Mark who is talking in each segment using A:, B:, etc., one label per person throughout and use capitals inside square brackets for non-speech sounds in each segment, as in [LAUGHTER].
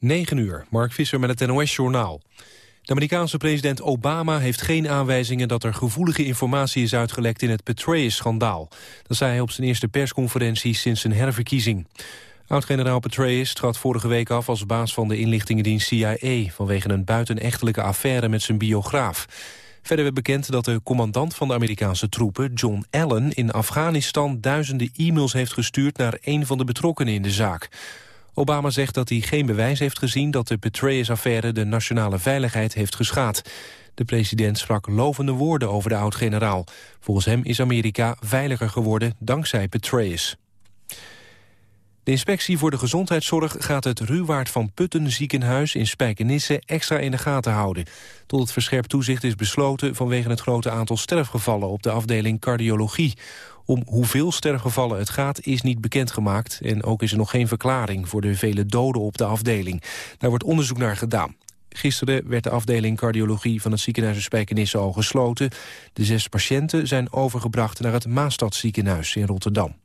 A: 9 uur, Mark Visser met het NOS-journaal. De Amerikaanse president Obama heeft geen aanwijzingen dat er gevoelige informatie is uitgelekt in het Petraeus-schandaal. Dat zei hij op zijn eerste persconferentie sinds zijn herverkiezing. Oud-generaal Petraeus trad vorige week af als baas van de inlichtingendienst CIA... vanwege een buitenechtelijke affaire met zijn biograaf. Verder werd bekend dat de commandant van de Amerikaanse troepen, John Allen... in Afghanistan duizenden e-mails heeft gestuurd naar een van de betrokkenen in de zaak. Obama zegt dat hij geen bewijs heeft gezien dat de Petraeus-affaire de nationale veiligheid heeft geschaad. De president sprak lovende woorden over de oud-generaal. Volgens hem is Amerika veiliger geworden dankzij Petraeus. De inspectie voor de gezondheidszorg gaat het Ruwaard van Putten ziekenhuis in Spijkenisse extra in de gaten houden. Tot het verscherpt toezicht is besloten vanwege het grote aantal sterfgevallen op de afdeling cardiologie. Om hoeveel sterfgevallen het gaat is niet bekendgemaakt... en ook is er nog geen verklaring voor de vele doden op de afdeling. Daar wordt onderzoek naar gedaan. Gisteren werd de afdeling cardiologie van het ziekenhuis in Spijkenisse al gesloten. De zes patiënten zijn overgebracht naar het Maastadziekenhuis in Rotterdam.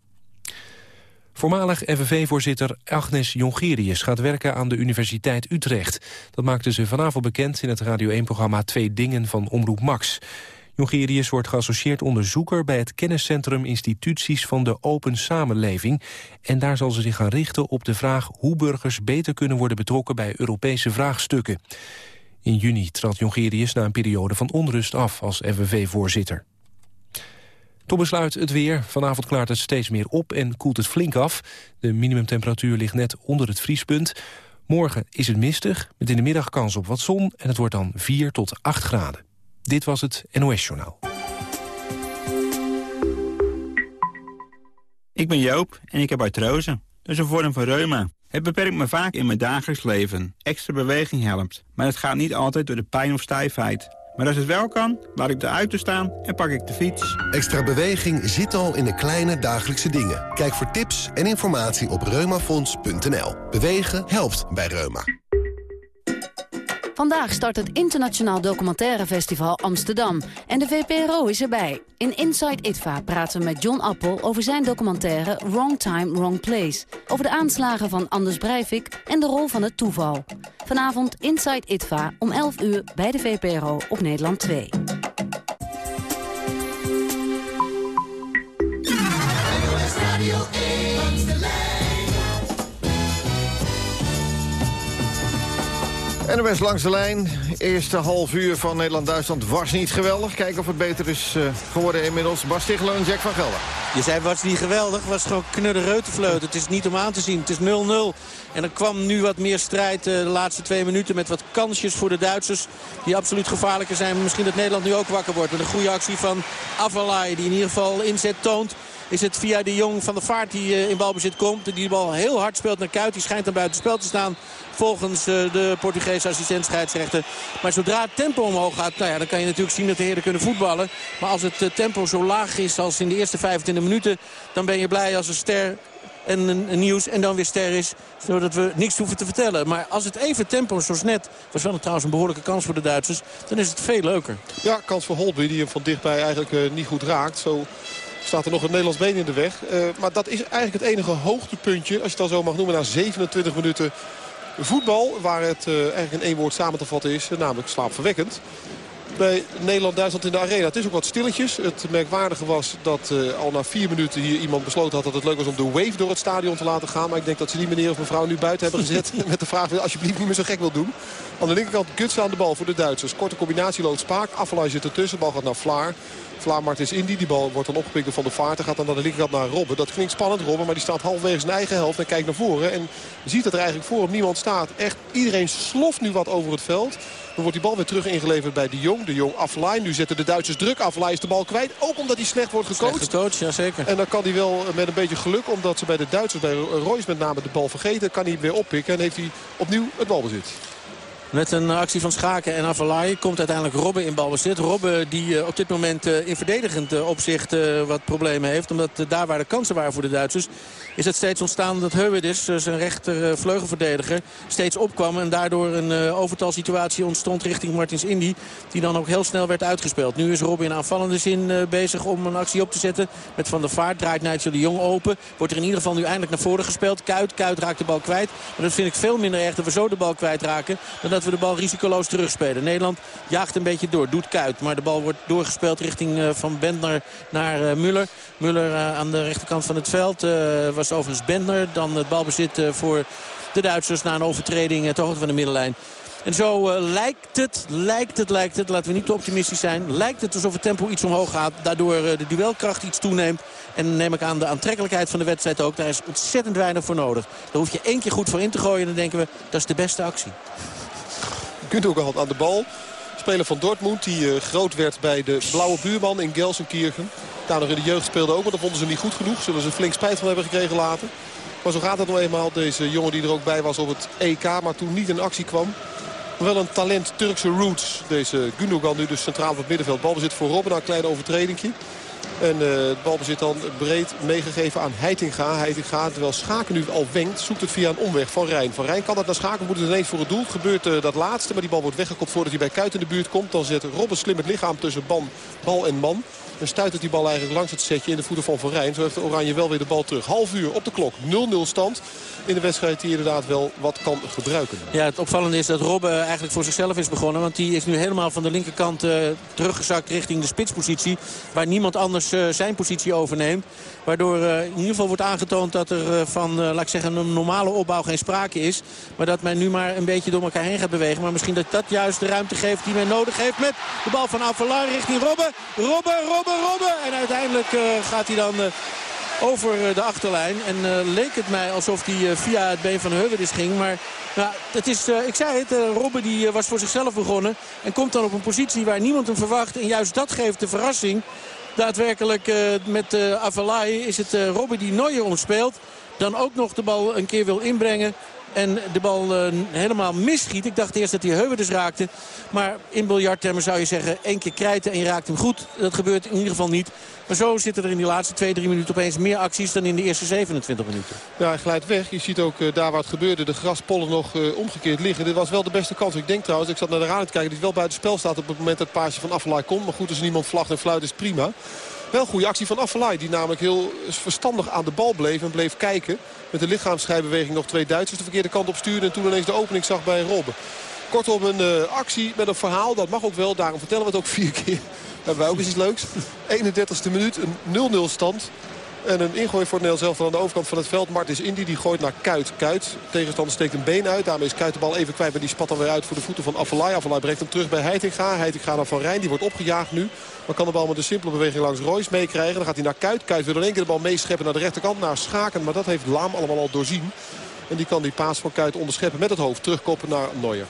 A: Voormalig FNV-voorzitter Agnes Jongerius gaat werken aan de Universiteit Utrecht. Dat maakte ze vanavond bekend in het Radio 1-programma Twee Dingen van Omroep Max. Jongerius wordt geassocieerd onderzoeker bij het kenniscentrum instituties van de open samenleving. En daar zal ze zich gaan richten op de vraag hoe burgers beter kunnen worden betrokken bij Europese vraagstukken. In juni trad Jongerius na een periode van onrust af als FNV-voorzitter. Tot besluit het weer. Vanavond klaart het steeds meer op en koelt het flink af. De minimumtemperatuur ligt net onder het vriespunt. Morgen is het mistig, met in de middag kans op wat zon... en het wordt dan 4 tot 8 graden. Dit was het NOS Journaal.
B: Ik ben Joop en ik heb artrose. Dat is een vorm van reuma. Het beperkt me vaak in mijn dagelijks leven. Extra beweging helpt. Maar het gaat niet altijd door de pijn of stijfheid. Maar als het wel kan, laat ik de auto staan en pak ik de fiets.
C: Extra beweging zit al in de kleine dagelijkse dingen. Kijk voor tips en informatie op reumafonds.nl. Bewegen helpt bij Reuma.
D: Vandaag start het Internationaal Documentaire Festival Amsterdam. En de VPRO is erbij. In Inside ITVA praten we met John Appel over zijn documentaire Wrong Time, Wrong Place. Over de aanslagen van Anders Breivik en de rol van het toeval. Vanavond Inside ITVA om 11 uur bij de VPRO op Nederland 2.
E: NOS langs de lijn. Eerste half uur van Nederland-Duitsland was niet geweldig. Kijken of het beter is uh, geworden inmiddels. Bas Tichelen en Jack van Gelder.
F: Je zei was niet geweldig, was gewoon knudde. Het is niet om aan te zien, het is 0-0. En er kwam nu wat meer strijd uh, de laatste twee minuten met wat kansjes voor de Duitsers. Die absoluut gevaarlijker zijn. Misschien dat Nederland nu ook wakker wordt met een goede actie van Avalai. Die in ieder geval inzet toont is het via de Jong van de Vaart die uh, in balbezit komt. Die de bal heel hard speelt naar Kuit. Die schijnt dan buiten spel te staan volgens uh, de Portugese assistent scheidsrechter. Maar zodra het tempo omhoog gaat, nou ja, dan kan je natuurlijk zien dat de heren kunnen voetballen. Maar als het uh, tempo zo laag is als in de eerste 25 minuten... dan ben je blij als een ster en een, nieuws en dan weer ster is. Zodat we niks hoeven te vertellen. Maar als het even tempo zoals net... was wel trouwens een behoorlijke kans voor de Duitsers... dan is het veel leuker.
G: Ja, kans voor Holby die hem van dichtbij eigenlijk niet goed raakt. Zo staat er nog een Nederlands been in de weg. Uh, maar dat is eigenlijk het enige hoogtepuntje, als je het dan zo mag noemen... na 27 minuten voetbal, waar het uh, eigenlijk in één woord samen te vatten is. Namelijk slaapverwekkend bij Nederland-Duitsland in de arena. Het is ook wat stilletjes. Het merkwaardige was dat al na vier minuten hier iemand besloten had... dat het leuk was om de wave door het stadion te laten gaan. Maar ik denk dat ze die meneer of mevrouw nu buiten hebben gezet... [LAUGHS] met de vraag, alsjeblieft niet meer zo gek wil doen. Aan de linkerkant Guts aan de bal voor de Duitsers. Korte combinatie loopt Spaak. Afvalai zit ertussen. De bal gaat naar Vlaar. Vlaar is Indy. Die bal wordt dan opgepikt door Van der Vaart. gaat dan naar de linkerkant naar Robben. Dat klinkt spannend, Robben. Maar die staat halverwege zijn eigen helft en kijkt naar voren. En ziet dat er eigenlijk voor hem niemand staat. Echt, iedereen sloft nu wat over het veld. Dan wordt die bal weer terug ingeleverd bij de Jong. De Jong afline. Nu zetten de Duitsers druk. Afline is de bal kwijt. Ook omdat hij slecht wordt gecoacht.
F: Slecht gecoacht, ja zeker.
G: En dan kan hij wel met een beetje geluk. Omdat ze bij de Duitsers, bij Royce met name de bal vergeten. Kan hij weer oppikken. En heeft hij opnieuw het balbezit.
F: Met een actie van Schaken en Avalai komt uiteindelijk Robben in balbezit. Robben die eh, op dit moment eh, in verdedigend eh, opzicht wat problemen heeft. Omdat daar waar de kansen waren voor de Duitsers... is het steeds ontstaan dat Heuwedis, zijn rechter vleugelverdediger... steeds opkwam en daardoor een overtalsituatie ontstond richting Martins Indy. Die dan ook heel snel werd uitgespeeld. Nu is Robben in aanvallende zin bezig om een actie op te zetten. Met Van der Vaart draait Nigel de Jong open. Wordt er in ieder geval nu eindelijk naar voren gespeeld. Kuit, Kuit raakt de bal kwijt. Maar dat vind ik veel minder erg dat we zo de bal kwijtraken... dan dat we de bal risicoloos terugspelen. Nederland jaagt een beetje door, doet Kuit. Maar de bal wordt doorgespeeld richting Van Bentner naar Muller. Muller aan de rechterkant van het veld was overigens Bentner. Dan het balbezit voor de Duitsers na een overtreding ter hoogte van de middenlijn. En zo lijkt het, lijkt het, lijkt het, laten we niet te optimistisch zijn... lijkt het alsof het tempo iets omhoog gaat. Daardoor de duelkracht iets toeneemt. En neem ik aan de aantrekkelijkheid van de wedstrijd ook. Daar is ontzettend weinig voor nodig. Daar hoef je één keer goed voor in te gooien. En dan denken we, dat is de beste actie.
G: Gundogan aan de bal. Speler van Dortmund die uh, groot werd bij de blauwe buurman in Gelsenkirchen. Daar nog in de jeugd speelde ook, maar dat vonden ze niet goed genoeg. Zullen ze flink spijt van hebben gekregen later. Maar zo gaat het nog eenmaal. Deze jongen die er ook bij was op het EK, maar toen niet in actie kwam. Wel een talent Turkse roots. Deze Gundogan nu dus centraal op het middenveld. Balbezit voor Robben, een klein overtredingje. En uh, het balbezit dan breed meegegeven aan Heitinga. Heitinga, terwijl Schaken nu al wenkt, zoekt het via een omweg van Rijn. Van Rijn kan dat naar Schaken, moet het ineens voor het doel. gebeurt uh, dat laatste, maar die bal wordt weggekopt voordat hij bij Kuit in de buurt komt. Dan zet Robben slim het lichaam tussen bal, bal en man. En stuit het die bal eigenlijk langs het setje in de voeten van Van Rijn. Zo heeft de Oranje wel weer de bal terug. Half uur op de klok. 0-0 stand in de wedstrijd die inderdaad wel wat kan gebruiken.
F: Ja, het opvallende is dat Robben eigenlijk voor zichzelf is begonnen. Want die is nu helemaal van de linkerkant uh, teruggezakt richting de spitspositie. Waar niemand anders uh, zijn positie overneemt. Waardoor uh, in ieder geval wordt aangetoond dat er van, laat ik zeggen, een normale opbouw geen sprake is. Maar dat men nu maar een beetje door elkaar heen gaat bewegen. Maar misschien dat dat juist de ruimte geeft die men nodig heeft met de bal van Avalar richting Robben. Robben, Robben, Robben. En uiteindelijk gaat hij dan over eh, de achterlijn. En leek het mij alsof hij via het been van Heuweris ging. Maar nou, het is, ik zei het, Robben die, was voor zichzelf begonnen. En komt dan op een positie waar niemand hem verwacht. En juist dat geeft de verrassing. Daadwerkelijk met uh, Avalai is het Robben die Neuer omspeelt. Dan ook nog de bal een keer wil inbrengen. En de bal helemaal misschiet. Ik dacht eerst dat hij Heuwedes raakte. Maar in biljarttermen zou je zeggen één keer krijten en je raakt hem goed. Dat gebeurt in ieder geval niet. Maar zo zitten er in die laatste 2, 3 minuten opeens meer acties dan in de eerste 27 minuten.
G: Ja, hij glijdt weg. Je ziet ook uh, daar waar het gebeurde de graspollen nog uh, omgekeerd liggen. Dit was wel de beste kans. Ik denk trouwens, ik zat naar de raad te kijken, die wel buiten spel staat op het moment dat het paasje van Affelay komt. Maar goed, als niemand vlagt en fluit is prima. Wel goede actie van Affelay, die namelijk heel verstandig aan de bal bleef en bleef kijken. Met de lichaamsschijbeweging nog twee Duitsers de verkeerde kant op stuurde. En toen ineens de opening zag bij Robben. Kortom, een uh, actie met een verhaal. Dat mag ook wel. Daarom vertellen we het ook vier [LAUGHS] keer hebben wij ook eens iets leuks. 31ste minuut, een 0-0 stand. En een ingooi voor het Nederlands zelf aan de overkant van het veld. Martins Indy die gooit naar Kuit. Kuit. Tegenstander steekt een been uit. Daarmee is Kuit de bal even kwijt. Maar die spat dan weer uit voor de voeten van Affelay. Affelay brengt hem terug bij Heitinga. Heitinga naar Van Rijn. Die wordt opgejaagd nu. Maar kan de bal met een simpele beweging langs Royce meekrijgen. Dan gaat hij naar Kuit. Kuit wil in één keer de bal meescheppen naar de rechterkant. Naar Schaken. Maar dat heeft Laam allemaal al doorzien. En die kan die paas van Kuit onderscheppen met het hoofd. Terugkoppen naar Neuer.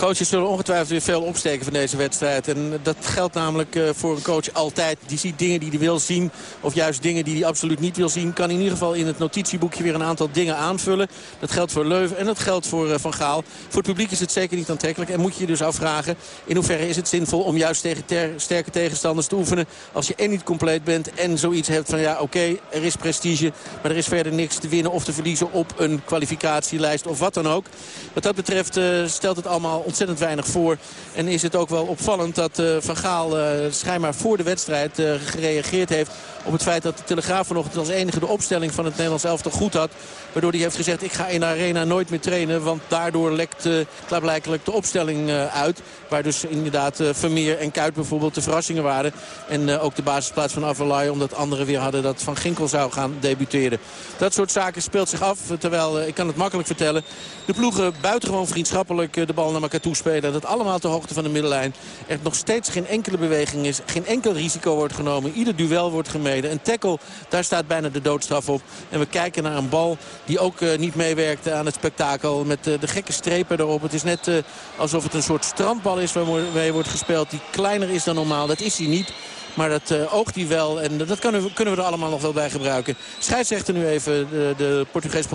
F: Coaches zullen ongetwijfeld weer veel opsteken van deze wedstrijd. En dat geldt namelijk eh, voor een coach altijd. Die ziet dingen die hij wil zien. Of juist dingen die hij absoluut niet wil zien. Kan in ieder geval in het notitieboekje weer een aantal dingen aanvullen. Dat geldt voor Leuven en dat geldt voor eh, Van Gaal. Voor het publiek is het zeker niet aantrekkelijk. En moet je je dus afvragen in hoeverre is het zinvol om juist tegen sterke tegenstanders te oefenen. Als je en niet compleet bent en zoiets hebt van ja oké, er is prestige. Maar er is verder niks te winnen of te verliezen op een kwalificatielijst of wat dan ook. Wat dat betreft uh, stelt het allemaal ontzettend weinig voor. En is het ook wel opvallend dat uh, Van Gaal uh, schijnbaar voor de wedstrijd uh, gereageerd heeft op het feit dat de Telegraaf vanochtend als enige de opstelling van het Nederlands elftal goed had. Waardoor hij heeft gezegd ik ga in de arena nooit meer trainen. Want daardoor lekt uh, klaarblijkelijk de opstelling uh, uit. Waar dus inderdaad uh, Vermeer en Kuit bijvoorbeeld de verrassingen waren. En ook de basisplaats van Avalai. Omdat anderen weer hadden dat Van Ginkel zou gaan debuteren. Dat soort zaken speelt zich af. Terwijl, ik kan het makkelijk vertellen. De ploegen buitengewoon vriendschappelijk de bal naar elkaar toe spelen. Dat allemaal ter hoogte van de middenlijn. Er nog steeds geen enkele beweging is. Geen enkel risico wordt genomen. Ieder duel wordt gemeten. Een tackle, daar staat bijna de doodstraf op. En we kijken naar een bal die ook uh, niet meewerkt aan het spektakel. Met uh, de gekke strepen erop. Het is net uh, alsof het een soort strandbal is waarmee wordt gespeeld. Die kleiner is dan normaal. Dat is hij niet. Maar dat uh, oogt hij wel en dat kunnen we, kunnen we er allemaal nog wel bij gebruiken. Scheidsrechter nu even, de, de Portugees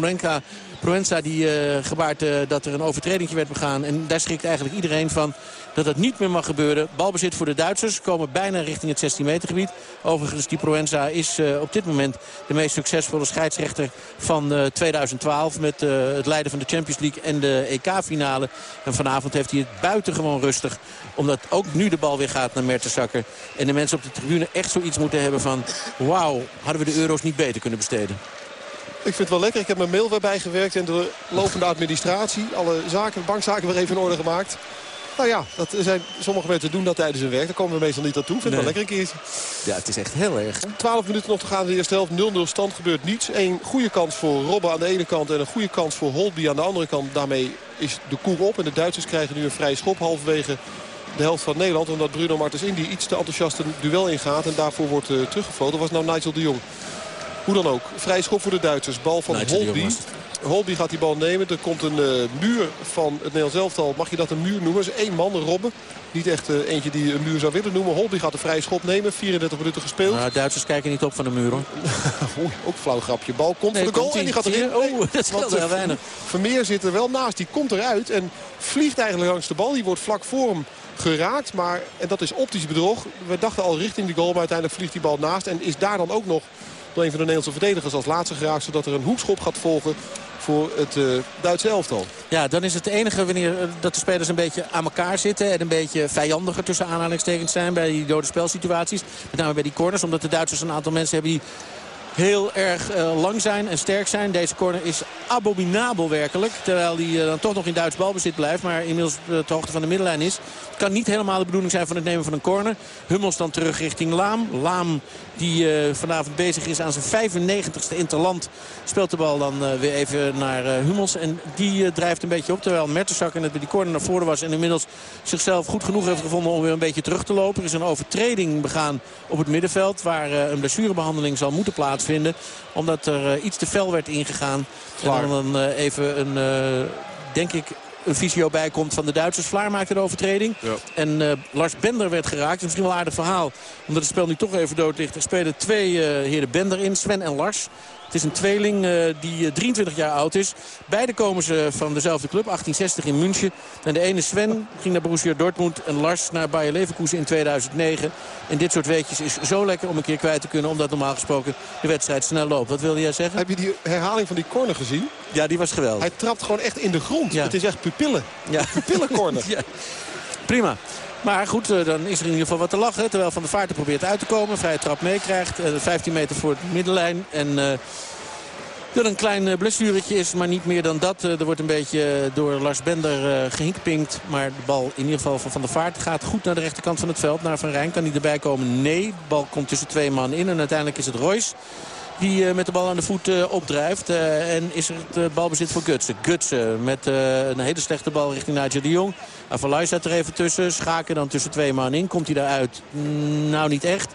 F: Proenca, die uh, gebaart dat er een overtreding werd begaan. En daar schrikt eigenlijk iedereen van dat het niet meer mag gebeuren. Balbezit voor de Duitsers. Komen bijna richting het 16 meter gebied. Overigens, die Proenza is op dit moment de meest succesvolle scheidsrechter van uh, 2012. Met het leiden van de Champions League en de EK-finale. En vanavond heeft hij het buitengewoon rustig. Omdat ook nu de bal weer gaat naar Mertensakker. En de mensen op de tribune echt zoiets moeten hebben van... wauw, hadden we de euro's niet beter kunnen besteden.
G: Ik vind het wel lekker. Ik heb mijn mail weer bijgewerkt en de lopende administratie. Alle zaken, bankzaken weer even in orde gemaakt. Nou ja, dat zijn, sommige mensen doen dat tijdens hun werk. Daar komen we meestal niet aan toe. Vind nee. wel lekker een keertje.
F: Ja, het is echt heel erg. Hè?
G: 12 minuten nog te gaan in de eerste helft. 0-0 stand gebeurt niets. Een goede kans voor Robben aan de ene kant en een goede kans voor Holby aan de andere kant. Daarmee is de koer op. En de Duitsers krijgen nu een vrije schop halverwege de helft van Nederland. Omdat Bruno Martens Indy iets te enthousiast een duel ingaat. En daarvoor wordt uh, teruggefloten. Dat was nou Nigel de Jong. Hoe dan ook. Vrije schop voor de Duitsers. Bal van Holby. Holby gaat die bal nemen. Er komt een uh, muur van het Nederlands elftal. Mag je dat een muur noemen? Er is één man, Robben. Niet echt uh, eentje die een muur zou willen noemen. Holby gaat de vrije schop nemen. 34 minuten gespeeld.
F: Nou, Duitsers kijken niet op van de muur hoor. [LAUGHS]
G: Oei, ook flauw grapje. Bal komt nee, voor de goal en die gaat erin.
F: Oh, [LAUGHS] dat scheelt heel weinig.
G: Vermeer zit er wel naast. Die komt eruit en vliegt eigenlijk langs de bal. Die wordt vlak voor hem geraakt. Maar, en dat is optisch bedrog. We dachten al richting de goal. Maar uiteindelijk vliegt die bal naast. En is daar dan ook nog door een van de Nederlandse verdedigers als laatste geraakt. Zodat er een hoekschop gaat volgen voor het uh, Duitse elftal.
F: Ja, dan is het enige wanneer dat de spelers een beetje aan elkaar zitten... en een beetje vijandiger tussen aanhalingstekens zijn bij die dode spelsituaties. Met name bij die corners, omdat de Duitsers een aantal mensen hebben die heel erg uh, lang zijn en sterk zijn. Deze corner is abominabel werkelijk. Terwijl hij uh, dan toch nog in Duits balbezit blijft. Maar inmiddels uh, ter hoogte van de middenlijn is. Het kan niet helemaal de bedoeling zijn van het nemen van een corner. Hummels dan terug richting Laam. Laam die vanavond bezig is aan zijn 95ste interland. Speelt de bal dan weer even naar Hummels. En die drijft een beetje op. Terwijl Mertensakker net bij die corner naar voren was. En inmiddels zichzelf goed genoeg heeft gevonden om weer een beetje terug te lopen. Er is een overtreding begaan op het middenveld. Waar een blessurebehandeling zal moeten plaatsvinden vinden. Omdat er iets te fel werd ingegaan. Klaar. En dan uh, even een, uh, denk ik, een visio bij komt van de Duitsers. Vlaar maakte de overtreding. Ja. En uh, Lars Bender werd geraakt. Dat is misschien wel een aardig verhaal. Omdat het spel nu toch even dood ligt. Er spelen twee uh, heren Bender in. Sven en Lars. Het is een tweeling uh, die 23 jaar oud is. Beide komen ze van dezelfde club, 1860 in München. En de ene Sven ging naar Borussia Dortmund en Lars naar Bayer Leverkusen in 2009. En dit soort weetjes is zo lekker om een keer kwijt te kunnen... omdat normaal gesproken de wedstrijd snel loopt. Wat wilde jij zeggen?
G: Heb je die herhaling van die corner gezien?
F: Ja, die was geweldig.
G: Hij trapt gewoon echt in de grond. Ja. Het is echt pupillen. Ja. Pupillencorner. [LAUGHS] ja.
F: Prima. Maar goed, dan is er in ieder geval wat te lachen. Terwijl Van der Vaart er probeert uit te komen. Vrije trap meekrijgt. 15 meter voor de middenlijn. En uh, er een klein blessuretje is, maar niet meer dan dat. Er wordt een beetje door Lars Bender gehinkpinkt. Maar de bal in ieder geval van Van der Vaart gaat goed naar de rechterkant van het veld. Naar Van Rijn kan hij erbij komen? Nee. De bal komt tussen twee man in. En uiteindelijk is het Royce die uh, met de bal aan de voet uh, opdrijft. Uh, en is het balbezit voor Gutsen. Gutsen met een hele slechte bal richting Nigel de Jong. Avalai zat er even tussen. Schaken dan tussen twee man in. Komt hij daaruit? Mm, nou, niet echt.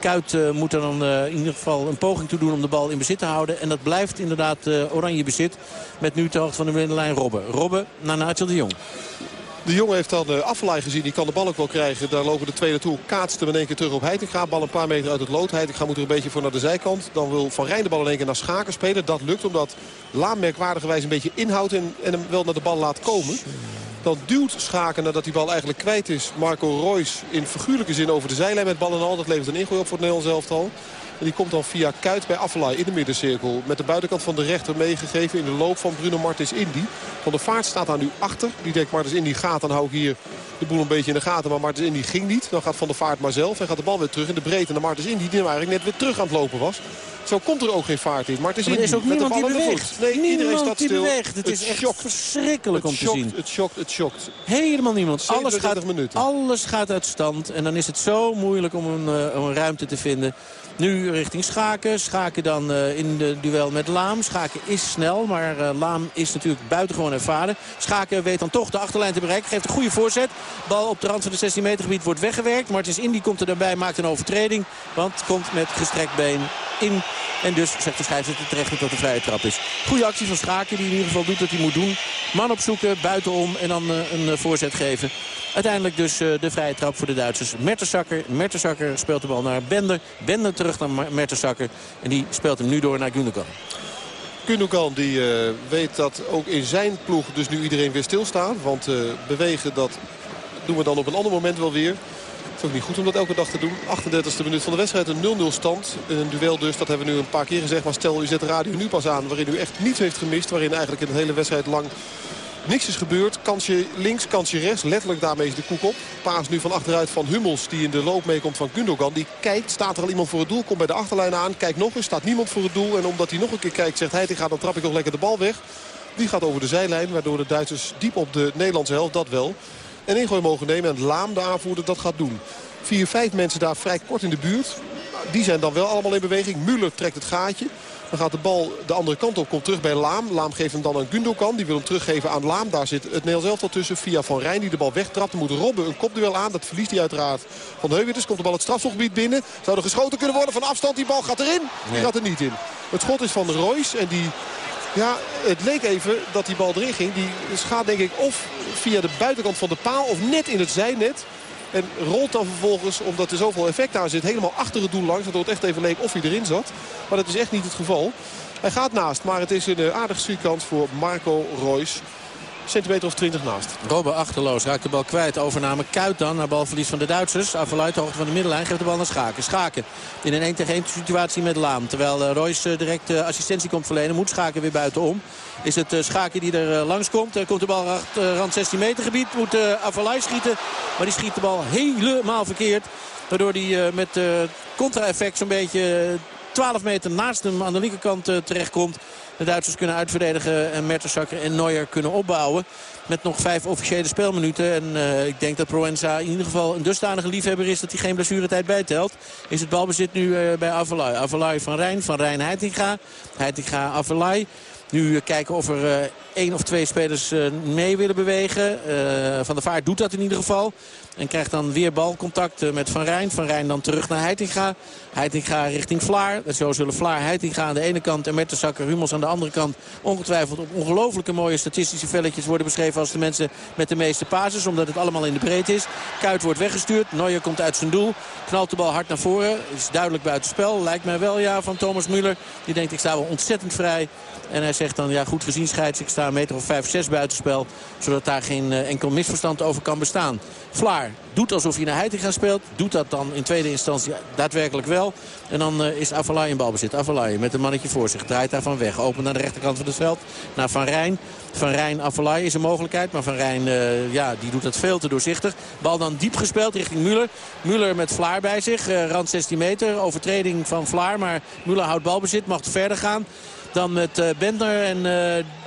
F: Kuit moet er dan in ieder geval een poging toe doen om de bal in bezit te houden. En dat blijft inderdaad oranje bezit. Met nu ter hoogte van de middenlijn Robben. Robben naar Nigel de Jong.
G: De jongen heeft dan de afvallei gezien. Die kan de bal ook wel krijgen. Daar lopen de tweede toe. Kaatst hem in één keer terug op Heitinga. Bal een paar meter uit het lood. Heitinga moet er een beetje voor naar de zijkant. Dan wil Van Rijn de bal in één keer naar Schaken spelen. Dat lukt omdat Laam merkwaardigerwijs een beetje inhoudt. En, en hem wel naar de bal laat komen. Dan duwt Schaken nadat die bal eigenlijk kwijt is. Marco Royce in figuurlijke zin over de zijlijn met bal en al. Dat levert een ingooi op voor het Nederlands elftal. En die komt dan via Kuit bij Affelay in de middencirkel. Met de buitenkant van de rechter meegegeven in de loop van Bruno Martins Indy. Van de Vaart staat daar nu achter. Die denkt Martins Indy gaat, dan hou ik hier de boel een beetje in de gaten. Maar Martins Indy ging niet. Dan gaat Van de Vaart maar zelf en gaat de bal weer terug in de breedte. En Martins Indy die hem eigenlijk net weer terug aan het lopen was. Zo komt er ook geen vaart in. Maar het is,
F: maar er is ook niemand die beweegt.
G: Nee,
F: niemand
G: iedereen staat
F: die
G: stil.
F: beweegt. Het, het is echt verschrikkelijk om te zien.
G: Het shokt, het shokt.
F: Helemaal niemand. Alles gaat,
G: minuten.
F: alles gaat uit stand. En dan is het zo moeilijk om een, uh, om een ruimte te vinden. Nu richting Schaken. Schaken dan uh, in de duel met Laam. Schaken is snel, maar uh, Laam is natuurlijk buitengewoon ervaren. Schaken weet dan toch de achterlijn te bereiken. Geeft een goede voorzet. Bal op de rand van de 16 meter gebied wordt weggewerkt. Martins Indy komt er daarbij, maakt een overtreding. Want komt met gestrekt been in. En dus zegt de scheidsrechter terecht dat het vrije trap is. Goede actie van Schaken die in ieder geval doet wat hij moet doen. Man opzoeken, buitenom en dan uh, een voorzet geven. Uiteindelijk dus de vrije trap voor de Duitsers. Mertensakker. Mertensakker speelt de bal naar Bender. Bender terug naar Mertensakker. En die speelt hem nu door naar Gundogan.
G: Gundogan die uh, weet dat ook in zijn ploeg dus nu iedereen weer stilstaat. Want uh, bewegen dat doen we dan op een ander moment wel weer. Het is ook niet goed om dat elke dag te doen. 38e minuut van de wedstrijd, een 0-0 stand. Een duel dus, dat hebben we nu een paar keer gezegd. Maar stel, u zet de radio nu pas aan waarin u echt niets heeft gemist. Waarin eigenlijk in de hele wedstrijd lang Niks is gebeurd. Kansje links, kansje rechts. Letterlijk daarmee is de koek op. Paas nu van achteruit van Hummels die in de loop meekomt van Gundogan. Die kijkt, staat er al iemand voor het doel, komt bij de achterlijn aan. Kijkt nog eens, staat niemand voor het doel. En omdat hij nog een keer kijkt, zegt hij, dan trap ik nog lekker de bal weg. Die gaat over de zijlijn, waardoor de Duitsers diep op de Nederlandse helft, dat wel. En ingooi mogen nemen en Laam, de aanvoerder, dat gaat doen. Vier, vijf mensen daar vrij kort in de buurt. Die zijn dan wel allemaal in beweging. Müller trekt het gaatje. Dan gaat de bal de andere kant op, komt terug bij Laam. Laam geeft hem dan aan Gundogan. Die wil hem teruggeven aan Laam. Daar zit het Nederlands elftal tussen via Van Rijn die de bal wegtrapt. Dan moet Robben een kopduel aan. Dat verliest hij uiteraard van Heuwitters. Komt de bal het strafschopgebied binnen. Zou er geschoten kunnen worden van afstand. Die bal gaat erin. Die gaat er niet in. Het schot is van Royce en die... Ja, het leek even dat die bal erin ging. Die gaat denk ik of via de buitenkant van de paal of net in het zijnet. En rolt dan vervolgens, omdat er zoveel effect aan zit, helemaal achter het doel langs. Waardoor het echt even leek of hij erin zat. Maar dat is echt niet het geval. Hij gaat naast, maar het is een eh, aardige sierkant voor Marco Royce centimeter of 20 naast.
F: Robben achterloos raakt de bal kwijt. Overname Kuit dan naar balverlies van de Duitsers. Afvaluit hoogte van de middenlijn geeft de bal naar Schaken. Schaken in een 1 tegen 1 situatie met Laam. Terwijl uh, Royce direct uh, assistentie komt verlenen. Moet Schaken weer buitenom. Is het Schaken die er langs komt. komt de bal achter rand 16 meter gebied. Moet uh, schieten. Maar die schiet de bal helemaal verkeerd. Waardoor hij met contra-effect zo'n beetje 12 meter naast hem aan de linkerkant terechtkomt. De Duitsers kunnen uitverdedigen en Mertensacker en Neuer kunnen opbouwen. Met nog vijf officiële speelminuten. En uh, ik denk dat Proenza in ieder geval een dusdanige liefhebber is... dat hij geen blessuretijd bijtelt. Is het balbezit nu uh, bij Avalai. Avalai van Rijn, van Rijn Heitinga. Heitinga Avalai. Nu kijken of er één of twee spelers mee willen bewegen. van der Vaart doet dat in ieder geval. En krijgt dan weer balcontact eh, met Van Rijn. Van Rijn dan terug naar Heitinga. Heitinga richting Vlaar. Zo zullen Vlaar, Heitinga aan de ene kant en Mertensakker, Hummels aan de andere kant. Ongetwijfeld op ongelooflijke mooie statistische velletjes worden beschreven als de mensen met de meeste pases. Omdat het allemaal in de breedte is. Kuit wordt weggestuurd. Neuer komt uit zijn doel. Knalt de bal hard naar voren. Is duidelijk buitenspel. Lijkt mij wel ja van Thomas Müller. Die denkt ik sta wel ontzettend vrij. En hij zegt dan ja goed gezien scheids. Ik sta een meter of 5, 6 buitenspel. Zodat daar geen eh, enkel misverstand over kan bestaan. Vlaar doet alsof hij naar Heitinga speelt. Doet dat dan in tweede instantie daadwerkelijk wel. En dan uh, is Avalai in balbezit. Avalai met een mannetje voor zich. Draait daarvan weg. Opent aan de rechterkant van het veld. Naar Van Rijn. Van Rijn Avalai is een mogelijkheid. Maar Van Rijn uh, ja, die doet dat veel te doorzichtig. Bal dan diep gespeeld richting Muller. Muller met Vlaar bij zich. Rand 16 meter. Overtreding van Vlaar. Maar Muller houdt balbezit. Mag verder gaan dan met uh, Bender. En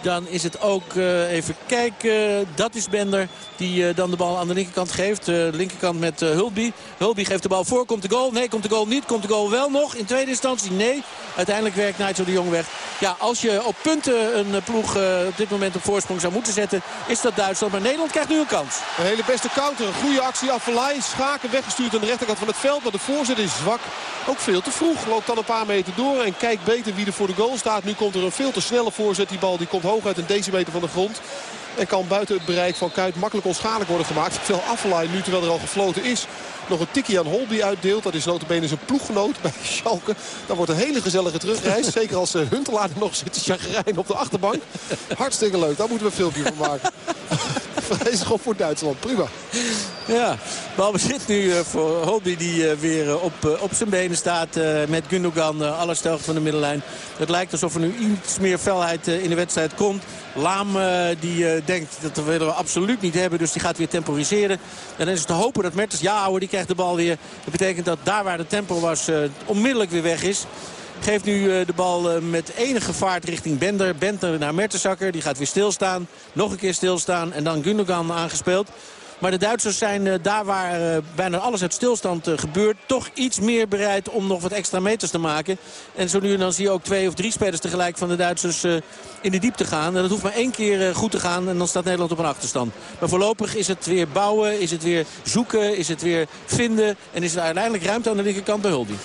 F: dan is het ook, uh, even kijken, dat is Bender die dan de bal aan de linkerkant geeft. De linkerkant met Hulby. Hulby geeft de bal voor, komt de goal? Nee, komt de goal niet. Komt de goal wel nog in tweede instantie? Nee. Uiteindelijk werkt Nigel de Jong weg. Ja, als je op punten een ploeg op dit moment op voorsprong zou moeten zetten, is dat Duitsland. Maar Nederland krijgt nu een kans.
G: Een hele beste counter, een goede actie. Affelay, Schaken weggestuurd aan de rechterkant van het veld. Maar de voorzet is zwak. Ook veel te vroeg. Loopt dan een paar meter door en kijkt beter wie er voor de goal staat. Nu komt er een veel te snelle voorzet. Die bal die komt hoog uit een decimeter van de grond. En kan buiten het bereik van Kuit makkelijk onschadelijk worden gemaakt. Terwijl Affelay nu terwijl er al gefloten is nog een tikkie aan Holby uitdeelt. Dat is notabene zijn ploeggenoot bij [LAUGHS] Schalke. Dat wordt een hele gezellige terugreis. [LAUGHS] Zeker als uh, Huntelaar nog zit te chagrijn op de achterbank. Hartstikke leuk. Daar moeten we een filmpje van maken. [LAUGHS] [LAUGHS] Vrij schop voor Duitsland. Prima.
F: Ja, balbezit nu uh, voor Holby die uh, weer op, op zijn benen staat. met Gundogan, alle stelg van de middenlijn. Het lijkt alsof er nu iets meer felheid in de wedstrijd komt. Laam die denkt dat we absoluut niet hebben. Dus die gaat weer temporiseren. En dan is het te hopen dat Mertens, ja hoor, die krijgt de bal weer. Dat betekent dat daar waar de tempo was onmiddellijk weer weg is. Geeft nu uh, de bal uh, met enige vaart richting Bender. Bender naar Mertensakker. Die gaat weer stilstaan. Nog een keer stilstaan. En dan Gundogan aangespeeld. Maar de Duitsers zijn uh, daar waar bijna alles uit stilstand gebeurt... toch iets meer bereid om nog wat extra meters te maken. En zo nu en dan zie je ook twee of drie spelers tegelijk van de Duitsers in de diepte gaan. En dat hoeft maar één keer goed te gaan en dan staat Nederland op een achterstand. Maar voorlopig is het weer bouwen, is het weer zoeken, is het weer vinden... en is er uiteindelijk ruimte aan de linkerkant bij Huldi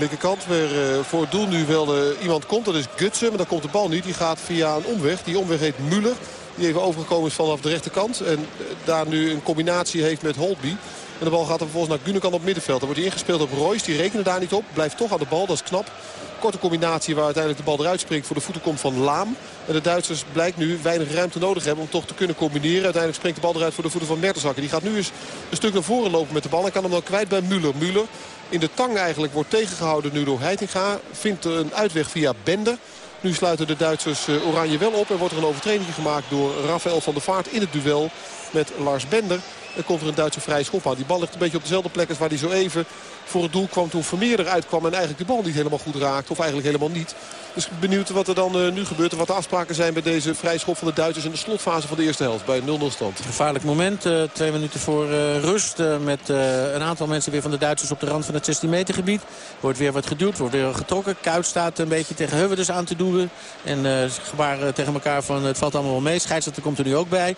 G: linkerkant weer uh, voor het doel nu wel iemand komt. Dat is Gutsen, maar dan komt de bal niet. Die gaat via een omweg. Die omweg heet Müller. Die even overgekomen is vanaf de rechterkant. En daar nu een combinatie heeft met Holtby. En de bal gaat er vervolgens naar Gundogan op middenveld. Dan wordt hij ingespeeld op Royce. Die rekenen daar niet op. Blijft toch aan de bal. Dat is knap. Korte combinatie waar uiteindelijk de bal eruit springt. Voor de voeten komt van Laam. En de Duitsers blijkt nu weinig ruimte nodig hebben om toch te kunnen combineren. Uiteindelijk springt de bal eruit voor de voeten van Mertensakker. Die gaat nu eens een stuk naar voren lopen met de bal. En kan hem dan kwijt bij Müller. Müller in de tang eigenlijk wordt tegengehouden nu door Heitinga. Vindt een uitweg via Bender. Nu sluiten de Duitsers eh, Oranje wel op. En wordt er een overtreding gemaakt door Rafael van der Vaart in het duel met Lars Bender. En komt er een Duitse vrije schop aan. Die bal ligt een beetje op dezelfde plek als waar hij zo even voor het doel kwam toen Vermeer eruit kwam. En eigenlijk de bal niet helemaal goed raakt. Of eigenlijk helemaal niet. Dus benieuwd wat er dan uh, nu gebeurt. En wat de afspraken zijn bij deze vrije schop van de Duitsers in de slotfase van de eerste helft. Bij 0-0 stand.
F: Gevaarlijk moment. Uh, twee minuten voor uh, rust. met een aantal mensen weer van de Duitsers op de rand van het 16 meter gebied. Wordt weer wat geduwd. Wordt weer getrokken. Kuit staat een beetje tegen Heuweders aan te doen. En gebaren tegen elkaar van het valt allemaal wel mee. Scheidsrechter komt er nu ook bij.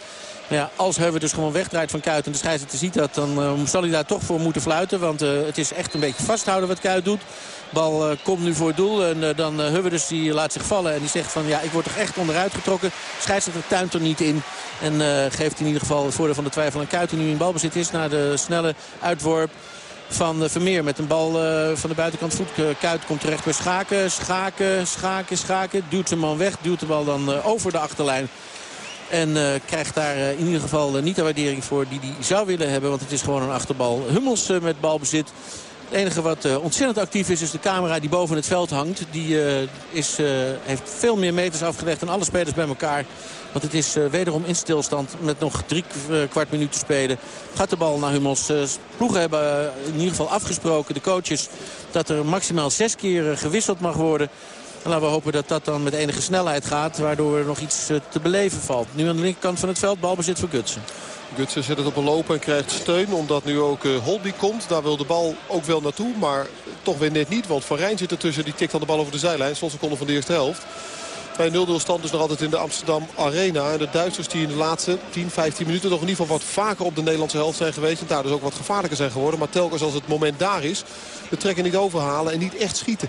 F: Ja, als Heuwe dus gewoon wegdraait van Kuit en de scheidsrechter ziet dat... dan zal hij daar toch voor moeten fluiten. Want het is echt een beetje vasthouden wat Kuit doet. Bal uh, komt nu voor het doel en uh, dan uh, Hubbe dus die laat zich vallen. En die zegt van ja ik word toch echt onderuit getrokken. Scheidsrechter tuint er niet in. En geeft in ieder geval het voordeel van de twijfel aan Kuit die nu in balbezit is. Na de snelle uitworp van Vermeer met een bal van de buitenkant voet. Kuit komt terecht bij Schaken. Schaken, Schaken, Schaken. Duwt zijn man weg. Duwt de bal dan over de achterlijn. En krijgt daar in ieder geval niet de waardering voor die hij zou willen hebben. Want het is gewoon een achterbal. Hummels met balbezit. Het enige wat ontzettend actief is, is de camera die boven het veld hangt. Die is, heeft veel meer meters afgelegd dan alle spelers bij elkaar. Want het is wederom in stilstand met nog drie kwart minuut te spelen. Gaat de bal naar Hummels. ploegen hebben in ieder geval afgesproken, de coaches, dat er maximaal zes keer gewisseld mag worden. En laten we hopen dat dat dan met enige snelheid gaat. Waardoor er nog iets eh, te beleven valt. Nu aan de linkerkant van het veld balbezit voor Gutsen.
G: Gutsen zet het op een lopen en krijgt steun. Omdat nu ook uh, Holby komt. Daar wil de bal ook wel naartoe. Maar toch weer net niet. Want Van Rijn zit ertussen. Die tikt dan de bal over de zijlijn. Slot seconden van de eerste helft. Bij 0-0 stand is nog altijd in de Amsterdam Arena. En de Duitsers die in de laatste 10, 15 minuten nog in ieder geval wat vaker op de Nederlandse helft zijn geweest. En daar dus ook wat gevaarlijker zijn geworden. Maar telkens als het moment daar is, de trekken niet overhalen en niet echt schieten.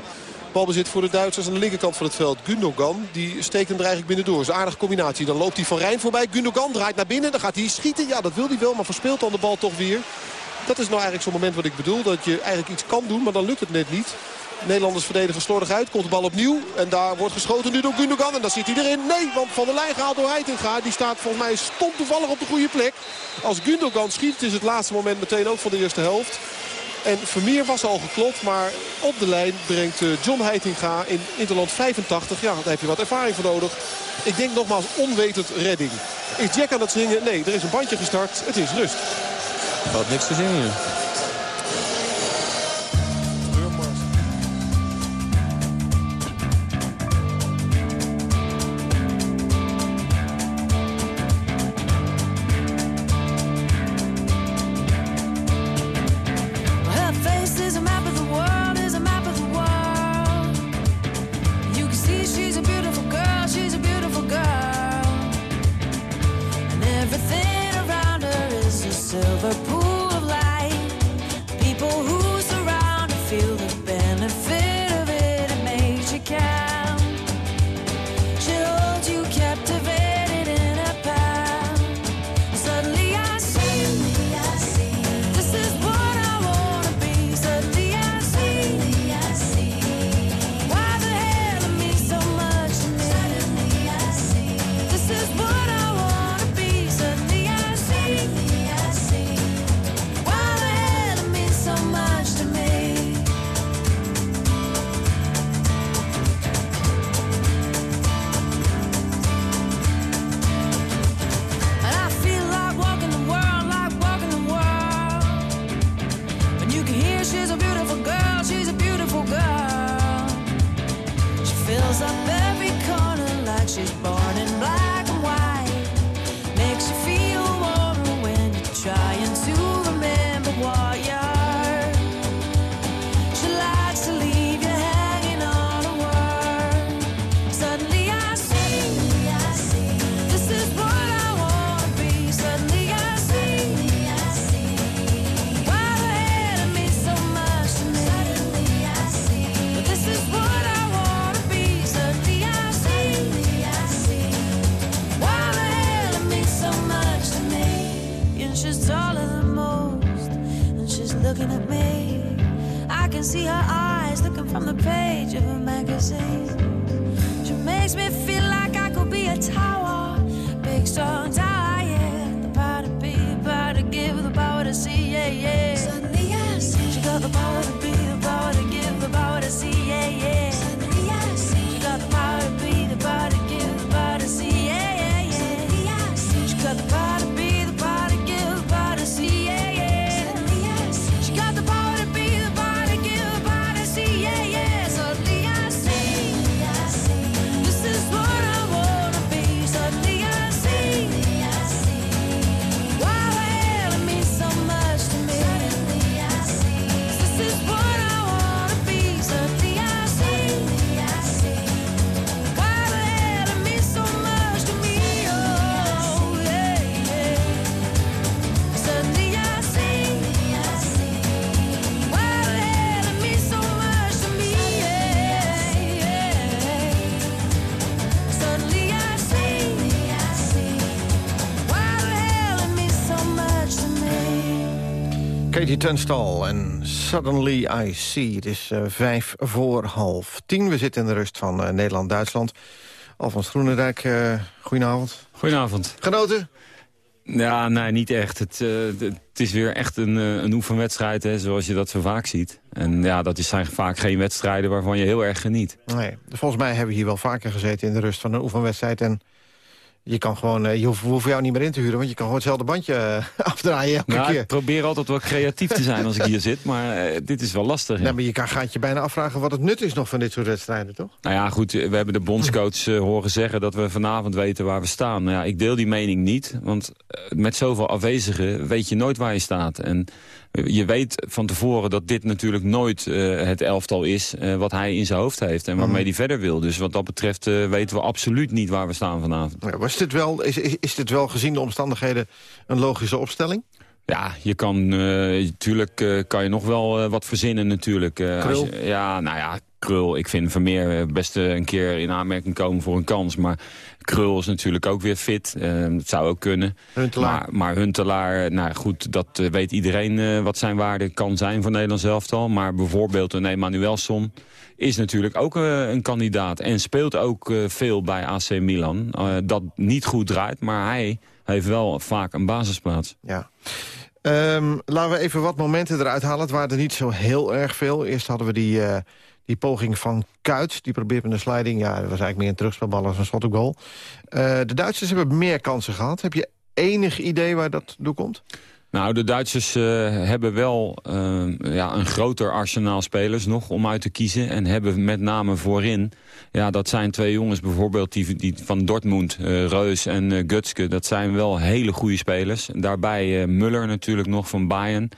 G: Balbezit voor de Duitsers aan de linkerkant van het veld. Gundogan, die steekt hem er eigenlijk binnendoor. Dat is een aardige combinatie. Dan loopt hij van Rijn voorbij. Gundogan draait naar binnen. Dan gaat hij schieten. Ja, dat wil hij wel, maar verspeelt dan de bal toch weer. Dat is nou eigenlijk zo'n moment wat ik bedoel. Dat je eigenlijk iets kan doen, maar dan lukt het net niet. Nederlanders verdedigen slordig uit. Komt de bal opnieuw. En daar wordt geschoten nu door Gundogan. En dan zit hij erin. Nee, want van de lijn gehaald door Heitinga. Die staat volgens mij stom toevallig op de goede plek. Als Gundogan schiet, is het laatste moment meteen ook van de eerste helft. En Vermeer was al geklopt, maar op de lijn brengt eh, John Heitinga in Interland 85. Ja, daar heb je wat ervaring voor nodig. Ik denk nogmaals onwetend redding. Is Jack aan het zingen? Nee, er is een bandje gestart. Het is rust.
F: Valt niks te zingen.
H: Page of a magazine. She makes me feel like I could be a tower,
E: Katie Tunstall en Suddenly I See. Het is eh, vijf voor half tien. We zitten in de rust van eh, Nederland-Duitsland. Alfons Groenendijk, eh goedenavond.
I: Goedenavond.
E: Genoten?
I: Ja, nee, niet echt. Het, het is weer echt een, een oefenwedstrijd, hè, zoals je dat zo vaak ziet. En ja, dat zijn vaak geen wedstrijden waarvan je heel erg geniet.
E: Nee, volgens mij hebben we hier wel vaker gezeten in de rust van een oefenwedstrijd. En je kan gewoon, eh, je hoeft, we hoeven jou niet meer in te huren, want je kan gewoon hetzelfde bandje eh, [LAUGHS] afdraaien elke
I: Nou,
E: keer.
I: ik probeer altijd wat creatief te zijn als ik hier zit, maar eh, dit is wel lastig. ja.
E: Nee, maar je kan, gaat je bijna afvragen wat het nut is nog van dit soort wedstrijden, toch?
I: Nou ja, goed, we hebben de bondscoach horen zeggen dat we vanavond weten waar we staan. Nou ja, ik deel die mening niet, want met zoveel afwezigen weet je nooit waar je staat. En je weet van tevoren dat dit natuurlijk nooit het elftal is wat hij in zijn hoofd heeft en waarmee hij verder wil. Dus wat dat betreft weten we absoluut niet waar we staan vanavond.
E: Ja, was dit wel, is, is, is dit wel gezien de omstandigheden een logische opstelling?
I: Ja, je kan natuurlijk kan je nog wel eh, wat verzinnen natuurlijk. Eh, als je- ja, nou ja, Krul. Ik vind Vermeer eh, best eh, een keer in aanmerking komen voor een kans. Maar Krul is natuurlijk ook weer fit. Eh, dat zou ook kunnen.
E: Huntelaar?
I: Maar, maar Huntelaar, nou goed, dat weet iedereen wat zijn waarde kan zijn voor Nederlands elftal. Maar bijvoorbeeld een Emanuelsson is natuurlijk ook een kandidaat. En speelt ook veel bij AC Milan. Dat niet goed draait, maar hij heeft wel vaak een basisplaats.
E: Ja. Ehm, laten we even wat momenten eruit halen. Het waren er niet zo heel erg veel. Eerst hadden we die, die poging van Kuit. Die probeert met een sliding. Ja, dat was eigenlijk meer een terugspelbal als een shot op goal. Eh, de Duitsers hebben meer kansen gehad. Heb je enig idee waar dat door komt?
I: Nou, de Duitsers eh, hebben wel eh, ja, een groter arsenaal spelers nog om uit te kiezen. En hebben met name voorin, ja, dat zijn twee jongens bijvoorbeeld die, die van Dortmund, eh, Reus en eh, Gutske. Dat zijn wel hele goede spelers. Daarbij eh, Muller natuurlijk nog van Bayern,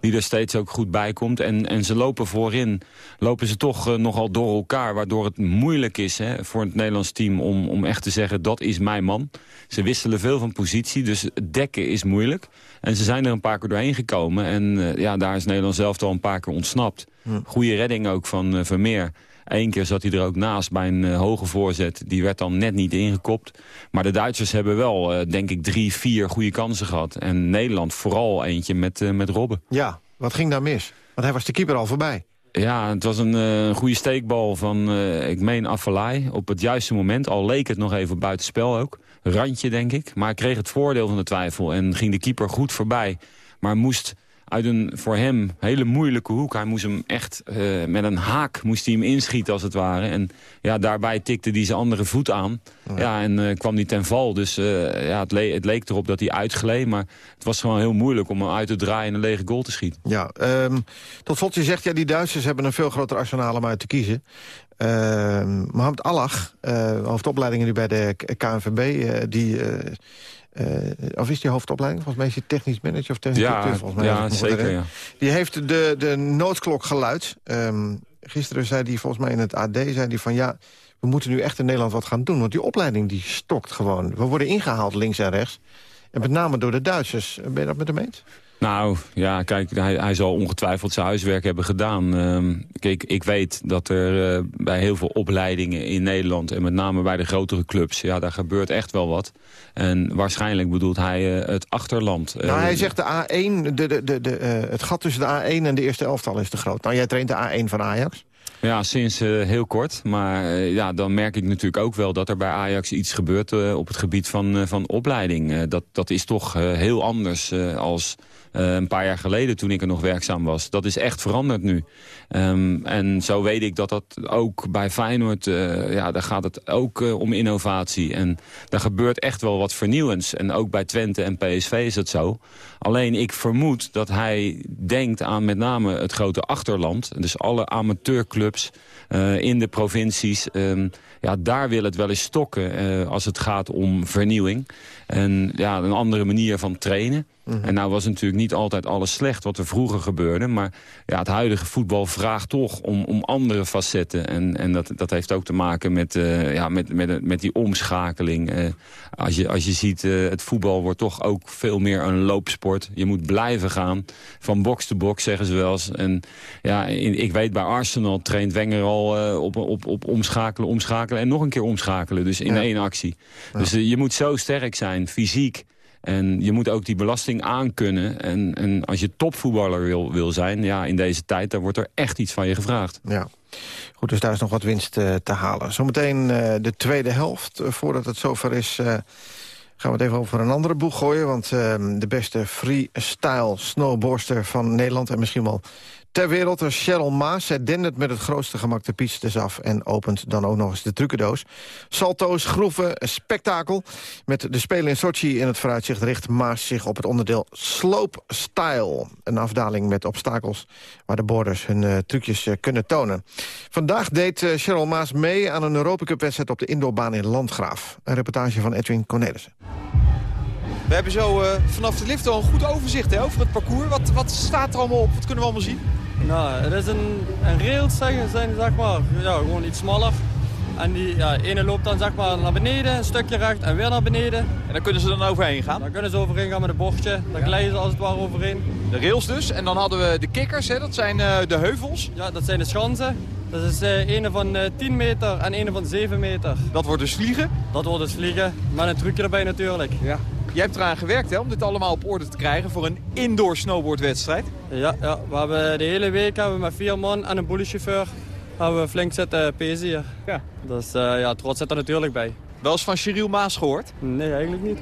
I: die er steeds ook goed bij komt. En, en ze lopen voorin, lopen ze toch nogal door elkaar. Waardoor het moeilijk is hè, voor het Nederlands team om, om echt te zeggen, dat is mijn man. Ze wisselen veel van positie, dus het dekken is moeilijk. En ze zijn er een paar keer doorheen gekomen. En ja, daar is Nederland zelf al een paar keer ontsnapt. Goede redding ook van Vermeer. Eén keer zat hij er ook naast bij een eh, hoge voorzet. Die werd dan net niet ingekopt. Maar de Duitsers hebben wel, eh, denk ik, drie, vier goede kansen gehad. En Nederland vooral eentje met, eh, met Robben.
E: Ja, wat ging daar mis? Want hij was de keeper al voorbij.
I: Ja, het was een goede steekbal van, ik meen, Affelay. Op het juiste moment, al leek het nog even buitenspel ook. Randje, denk ik. Maar hij kreeg het voordeel van de twijfel en ging de keeper goed voorbij. Maar moest uit een voor hem hele moeilijke hoek... hij moest hem echt eh, met een haak moest hij hem inschieten, als het ware. En ja, daarbij tikte hij zijn andere voet aan. Ja, en eh, kwam hij ten val. Dus eh, ja, het, le- het leek erop dat hij uitgleed. Maar het was gewoon heel moeilijk om hem uit te draaien... en een lege goal te schieten.
E: Ja, ehm, tot slot, je zegt, ja, die Duitsers hebben een veel groter arsenaal om uit te kiezen. Ehm Mohamed Allah, eh, hoofdopleidingen nu bij de KNVB, die... eh, of is die hoofdopleiding? Volgens mij is hij technisch manager of technisch
I: Ja,
E: directeur. Volgens mij
I: ja zeker, ja.
E: Die heeft de, de noodklok geluid. Ehm, gisteren zei hij volgens mij in het AD... zei hij van ja, we moeten nu echt in Nederland wat gaan doen. Want die opleiding die stokt gewoon. We worden ingehaald links en rechts. En met name door de Duitsers. Ben je dat met hem eens?
I: Nou, ja, kijk, hij, hij zal ongetwijfeld zijn huiswerk hebben gedaan. Ehm, kijk, ik weet dat er uh, bij heel veel opleidingen in Nederland... en met name bij de grotere clubs, ja, daar gebeurt echt wel wat. En waarschijnlijk bedoelt hij uh, het achterland.
E: Nou, hij zegt de A1, de, de, de, de het gat tussen de A1 en de eerste elftal is te groot. Nou, jij traint de A1 van Ajax.
I: Ja, sinds uh, heel kort. Maar uh, ja, dan merk ik natuurlijk ook wel dat er bij Ajax iets gebeurt uh, op het gebied van, van opleiding. dat, dat is toch heel anders als een paar jaar geleden toen ik er nog werkzaam was. Dat is echt veranderd nu. Um, en zo weet ik dat dat ook bij Feyenoord, ja, daar gaat het ook om innovatie. En daar gebeurt echt wel wat vernieuwends. En ook bij Twente en PSV is het zo. Alleen ik vermoed dat hij denkt aan met name het grote achterland. Dus alle amateurclubs uh, in de provincies. Um, ja, daar wil het wel eens stokken als het gaat om vernieuwing. En ja, een andere manier van trainen. Mm -hmm. En nou was natuurlijk niet altijd alles slecht wat er vroeger gebeurde. Maar ja, het huidige voetbal vraagt toch om, om andere facetten. En, en dat, dat heeft ook te maken met, uh, ja, met, met, met die omschakeling. Uh, als, je, als je ziet, uh, het voetbal wordt toch ook veel meer een loopsport. Je moet blijven gaan. Van box to box zeggen ze wel eens. En ja, in, ik weet bij Arsenal traint Wenger al op, op, op omschakelen, omschakelen en nog een keer omschakelen. Dus in ja. één actie. Ja. Dus je moet zo sterk zijn, fysiek. En je moet ook die belasting aankunnen. En, en als je topvoetballer wil, wil zijn, ja, in deze tijd... dan wordt er echt iets van je gevraagd.
E: Ja. Goed, dus daar is nog wat winst uh, te halen. Zometeen uh, de tweede helft. Uh, voordat het zover is, gaan we het even over een andere boeg gooien. Want de beste freestyle snowboarster van Nederland... en misschien wel ter wereld, er Cheryl Maas. Zij dendert met het grootste gemak de pistes af... en opent dan ook nog eens de trucendoos. Salto's, groeven, spektakel. Met de Spelen in Sochi in het vooruitzicht richt Maas zich op het onderdeel Slope Style. Een afdaling met obstakels waar de boarders hun uh, trucjes uh, kunnen tonen. Vandaag deed uh, Cheryl Maas mee aan een Europa Cup wedstrijd op de indoorbaan in Landgraaf. Een reportage van Edwin Cornelissen.
J: We hebben zo vanaf de lift al een goed overzicht hè, over het parcours. Wat, wat staat er allemaal op? Wat kunnen we allemaal zien?
K: Nou, het is een, een rails, zijn, zijn, zeg maar, ja, gewoon iets smaller. En die ja, ene loopt dan zeg maar naar beneden, een stukje recht en weer naar beneden.
J: En dan kunnen ze dan overheen gaan?
K: Dan kunnen ze overheen gaan met een bordje. Dan ja. glijden ze als het ware overheen.
J: De rails dus. En dan hadden we de kikkers, hè? dat zijn uh, de heuvels.
K: Ja, dat zijn de schansen. Dat is uh, ene van uh, 10 meter en ene van 7 meter.
J: Dat wordt dus vliegen?
K: Dat wordt dus vliegen, met een trucje erbij natuurlijk.
J: Ja. Jij hebt eraan gewerkt hè, om dit allemaal op orde te krijgen voor een indoor snowboardwedstrijd.
K: Ja, ja, we hebben de hele week hebben we met vier man en een bullychauffeur hebben we flink zitten pezen hier. Ja. Dus uh, ja, trots zit er natuurlijk bij.
J: Wel eens van Cheryl Maas gehoord?
K: Nee, eigenlijk niet.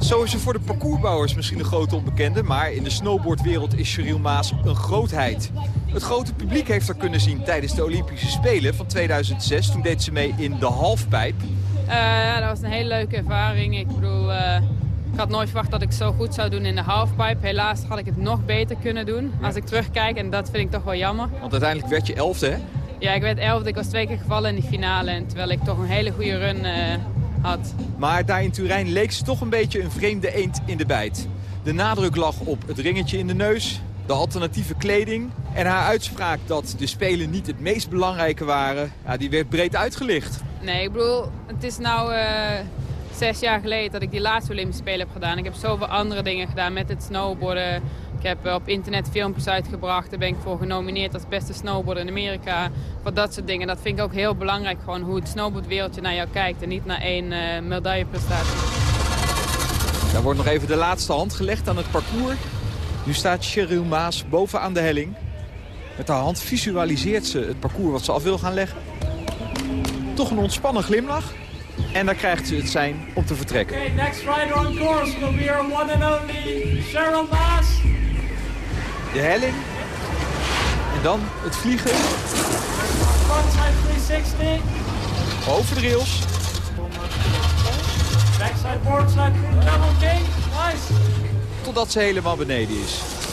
J: Zo is ze voor de parcoursbouwers misschien een grote onbekende... maar in de snowboardwereld is Cheryl Maas een grootheid. Het grote publiek heeft haar kunnen zien tijdens de Olympische Spelen van 2006. Toen deed ze mee in de halfpijp.
L: Uh, ja, dat was een hele leuke ervaring. Ik bedoel, uh, ik had nooit verwacht dat ik zo goed zou doen in de halfpipe. Helaas had ik het nog beter kunnen doen als ik terugkijk. En dat vind ik toch wel jammer.
J: Want uiteindelijk werd je elfde, hè?
L: Ja, ik werd elfde. Ik was twee keer gevallen in de finale. En terwijl ik toch een hele goede run uh, had.
J: Maar daar in Turijn leek ze toch een beetje een vreemde eend in de bijt. De nadruk lag op het ringetje in de neus, de alternatieve kleding... en haar uitspraak dat de Spelen niet het meest belangrijke waren... Ja, die werd breed uitgelicht.
L: Nee, ik bedoel, het is nou uh, zes jaar geleden dat ik die laatste Olympische Spelen heb gedaan. Ik heb zoveel andere dingen gedaan met het snowboarden. Ik heb op internet filmpjes uitgebracht. Daar ben ik voor genomineerd als beste snowboarder in Amerika. Voor dat soort dingen. Dat vind ik ook heel belangrijk. Gewoon hoe het snowboardwereldje naar jou kijkt. En niet naar één uh, medailleprestatie.
J: Daar wordt nog even de laatste hand gelegd aan het parcours. Nu staat Cheryl Maas bovenaan de helling. Met haar hand visualiseert ze het parcours wat ze af wil gaan leggen. Toch een ontspannen glimlach. En dan krijgt ze het zijn om te vertrekken.
M: Okay, next rider on course will be our one and only Cheryl Maas.
J: De helling. En dan het vliegen.
M: Frontside 360.
J: Over de rails.
M: Backside boardside double king. Nice.
J: Totdat ze helemaal beneden is.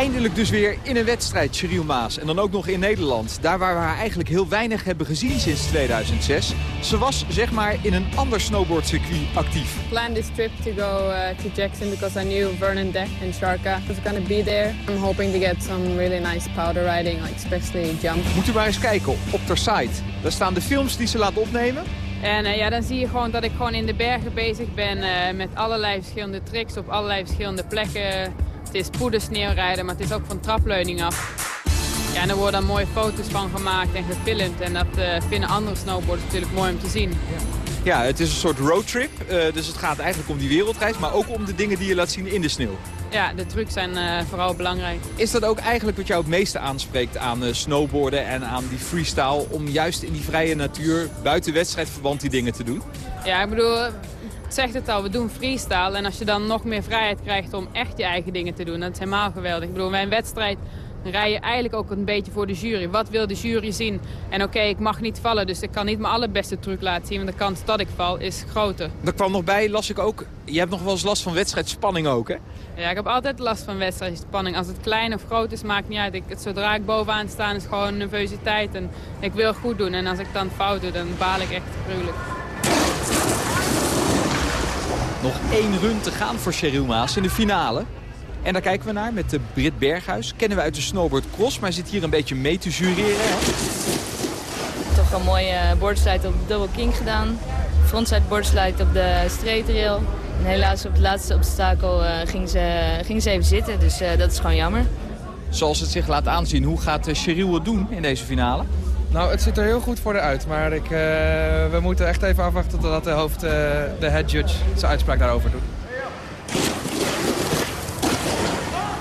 J: Eindelijk dus weer in een wedstrijd, Cheryl Maas. En dan ook nog in Nederland. Daar waar we haar eigenlijk heel weinig hebben gezien sinds 2006. Ze was zeg maar in een ander snowboardcircuit actief.
L: I planned this trip to go uh, to Jackson because I knew Vernon Deck and Sharka was going to be there. I'm hoping to get some really nice powder riding, like especially jump.
J: Moet u maar eens kijken op haar site. Daar staan de films die ze laat opnemen.
L: En uh, ja, dan zie je gewoon dat ik gewoon in de bergen bezig ben uh, met allerlei verschillende tricks op allerlei verschillende plekken. Het is poedersneeuwrijden, maar het is ook van trapleuning af. Ja, en er worden dan mooie foto's van gemaakt en gefilmd. En dat uh, vinden andere snowboarders natuurlijk mooi om te zien.
J: Ja, het is een soort roadtrip. Uh, dus het gaat eigenlijk om die wereldreis, maar ook om de dingen die je laat zien in de sneeuw.
L: Ja, de trucs zijn uh, vooral belangrijk.
J: Is dat ook eigenlijk wat jou het meeste aanspreekt aan uh, snowboarden en aan die freestyle... om juist in die vrije natuur, buiten wedstrijdverband, die dingen te doen?
L: Ja, ik bedoel, zegt het al, we doen freestyle. En als je dan nog meer vrijheid krijgt om echt je eigen dingen te doen, dat is helemaal geweldig. Ik bedoel, bij een wedstrijd rij je eigenlijk ook een beetje voor de jury. Wat wil de jury zien? En oké, okay, ik mag niet vallen, dus ik kan niet mijn allerbeste truc laten zien. Want de kans dat ik val is groter.
J: Er kwam nog bij, las ik ook, je hebt nog wel eens last van wedstrijdspanning ook, hè?
L: Ja, ik heb altijd last van wedstrijdspanning. Als het klein of groot is, maakt niet uit. Ik, zodra ik bovenaan sta, is gewoon nervositeit. En ik wil goed doen. En als ik dan fout doe, dan baal ik echt gruwelijk.
J: Nog één run te gaan voor Cheryl Maas in de finale. En daar kijken we naar met de Brit Berghuis. Kennen we uit de snowboard cross, maar zit hier een beetje mee te jureren. Hè?
N: Toch een mooie boardslide op double king gedaan. Frontside boardslide op de straight rail. En helaas op het laatste obstakel uh, ging, ze, ging ze even zitten, dus uh, dat is gewoon jammer.
J: Zoals het zich laat aanzien, hoe gaat Cheryl het doen in deze finale?
O: Nou, het ziet er heel goed voor de uit, maar ik, we moeten echt even afwachten totdat de hoofd, de head judge, zijn uitspraak daarover doet.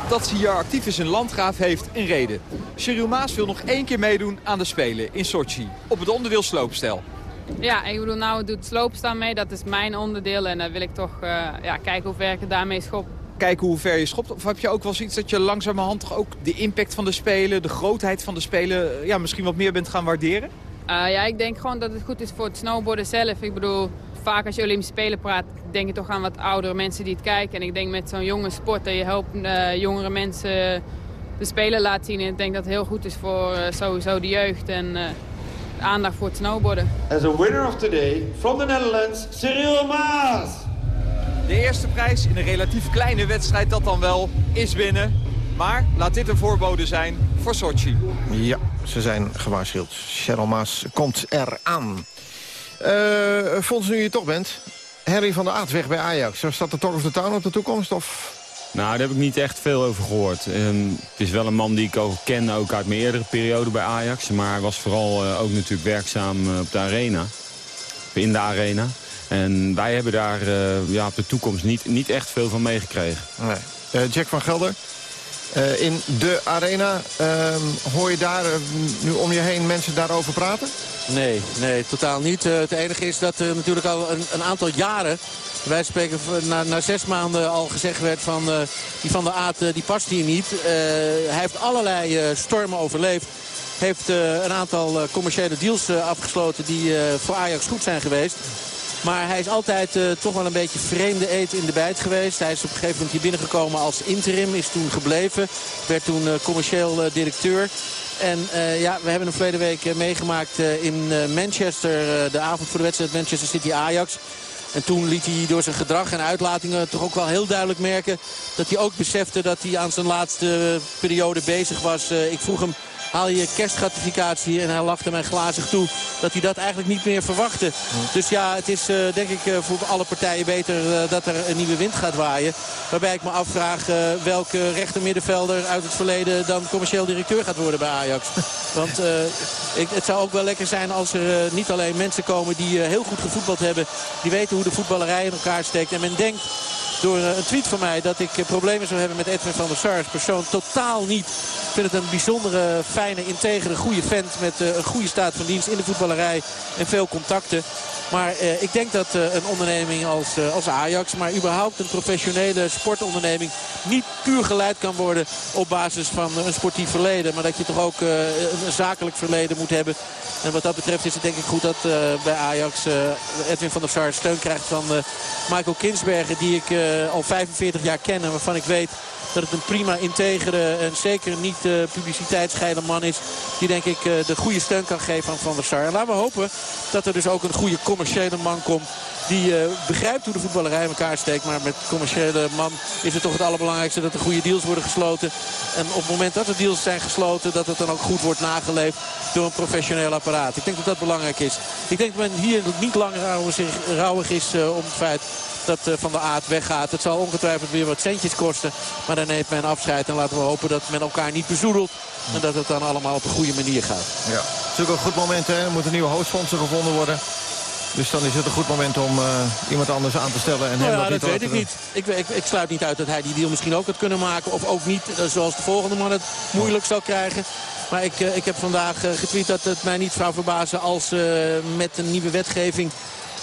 J: Dat ze hier actief is in Landgraaf heeft een reden. Cheryl Maas wil nog één keer meedoen aan de Spelen in Sochi. Op het onderdeel sloopstel.
L: Ja, ik bedoel, nou doet sloopstaan mee. Dat is mijn onderdeel. En dan wil ik toch uh, ja, kijken hoe ver ik daarmee schop.
J: Kijken hoe ver je schopt? Of heb je ook wel zoiets dat je langzamerhand toch ook de impact van de Spelen... de grootheid van de Spelen ja, misschien wat meer bent gaan waarderen?
L: Uh, ja, ik denk gewoon dat het goed is voor het snowboarden zelf. Ik bedoel, vaak als je Olympische Spelen praat, denk je toch aan wat oudere mensen die het kijken. En ik denk met zo'n jonge sport dat je helpt uh, jongere mensen de Spelen laat zien. En ik denk dat het heel goed is voor uh, sowieso de jeugd en uh, de aandacht voor het snowboarden.
P: As a winner of today, from the Netherlands, Cyril Maas.
J: De eerste prijs in een relatief kleine wedstrijd, dat dan wel, is winnen. Maar laat dit een voorbode zijn voor Sochi.
E: Ja, ze zijn gewaarschuwd. Cheryl Maas komt eraan. Uh, Fons, nu je toch bent. Harry van der Aard weg bij Ajax. Staat de Talk of the Town op de toekomst? Of?
I: Nou, daar heb ik niet echt veel over gehoord. Um, het is wel een man die ik ook ken, ook uit mijn eerdere periode bij Ajax. Maar hij was vooral uh, ook natuurlijk werkzaam uh, op de arena. In de arena. En wij hebben daar uh, ja, op de toekomst niet, niet echt veel van meegekregen.
E: Nee. Jack van Gelder, uh, in de arena. Uh, hoor je daar uh, nu om je heen mensen daarover praten?
F: Nee, nee, totaal niet. het enige is dat er natuurlijk al een, een aantal jaren... wij spreken na, na, zes maanden al gezegd werd van die van de Aard die past hier niet. hij heeft allerlei stormen overleefd. Heeft een aantal commerciële deals afgesloten die voor Ajax goed zijn geweest. Maar hij is altijd uh, toch wel een beetje vreemde eten in de bijt geweest. Hij is op een gegeven moment hier binnengekomen als interim. Is toen gebleven. Werd toen uh, commercieel uh, directeur. En ja, we hebben hem verleden week meegemaakt in Manchester. de avond voor de wedstrijd Manchester City-Ajax. En toen liet hij door zijn gedrag en uitlatingen toch ook wel heel duidelijk merken... dat hij ook besefte dat hij aan zijn laatste periode bezig was. ik vroeg hem haal je kerstgratificatie. En hij lachte mij glazig toe dat hij dat eigenlijk niet meer verwachtte. Dus ja, het is uh, denk ik uh, voor alle partijen beter uh, dat er een nieuwe wind gaat waaien. Waarbij ik me afvraag welke rechtermiddenvelder uit het verleden dan commercieel directeur gaat worden bij Ajax. [LAUGHS] Want ik, het zou ook wel lekker zijn als er niet alleen mensen komen die heel goed gevoetbald hebben. Die weten hoe de voetballerij in elkaar steekt. En men denkt door een tweet van mij dat ik problemen zou hebben met Edwin van der Sar. Persoon totaal niet. Ik vind het een bijzondere, fijne, integere, goede vent met een goede staat van dienst in de voetballerij en veel contacten. Maar eh, ik denk dat uh, een onderneming als, uh, als Ajax, maar überhaupt een professionele sportonderneming niet puur geleid kan worden op basis van een sportief verleden. Maar dat je toch ook een zakelijk verleden moet hebben. En wat dat betreft is het denk ik goed dat bij Ajax Edwin van der Sar steun krijgt van Michael Kinsbergen. Die ik al 45 jaar ken en waarvan ik weet dat het een prima integere en zeker niet uh, publiciteitsgeile man is. Die denk ik uh, de goede steun kan geven aan Van der Sar. En laten we hopen dat er dus ook een goede commerciële man komt Die begrijpt hoe de voetballerij in elkaar steekt. Maar met commerciële man is het toch het allerbelangrijkste dat er goede deals worden gesloten. En op het moment dat er deals zijn gesloten, dat het dan ook goed wordt nageleefd door een professioneel apparaat. Ik denk dat dat belangrijk is. Ik denk dat men hier niet langer rouwig is om het feit dat eh, Van de Aard weggaat. Het zal ongetwijfeld weer wat centjes kosten. Maar dan neemt men afscheid. En laten we hopen dat men elkaar niet bezoedelt. En dat het dan allemaal op een goede manier gaat.
E: Ja, het is ook een goed moment. Hè? Er moeten nieuwe hoofdsponsor gevonden worden. Dus dan is het een goed moment om uh, iemand anders aan te stellen. En
F: nou
E: hem
F: ja, dat, weet ik niet. Ik, ik, ik, sluit niet uit dat hij die deal misschien ook had kunnen maken. Of ook niet, uh, zoals de volgende man het moeilijk zou krijgen. Maar ik, ik heb vandaag getweet dat het mij niet zou verbazen als met een nieuwe wetgeving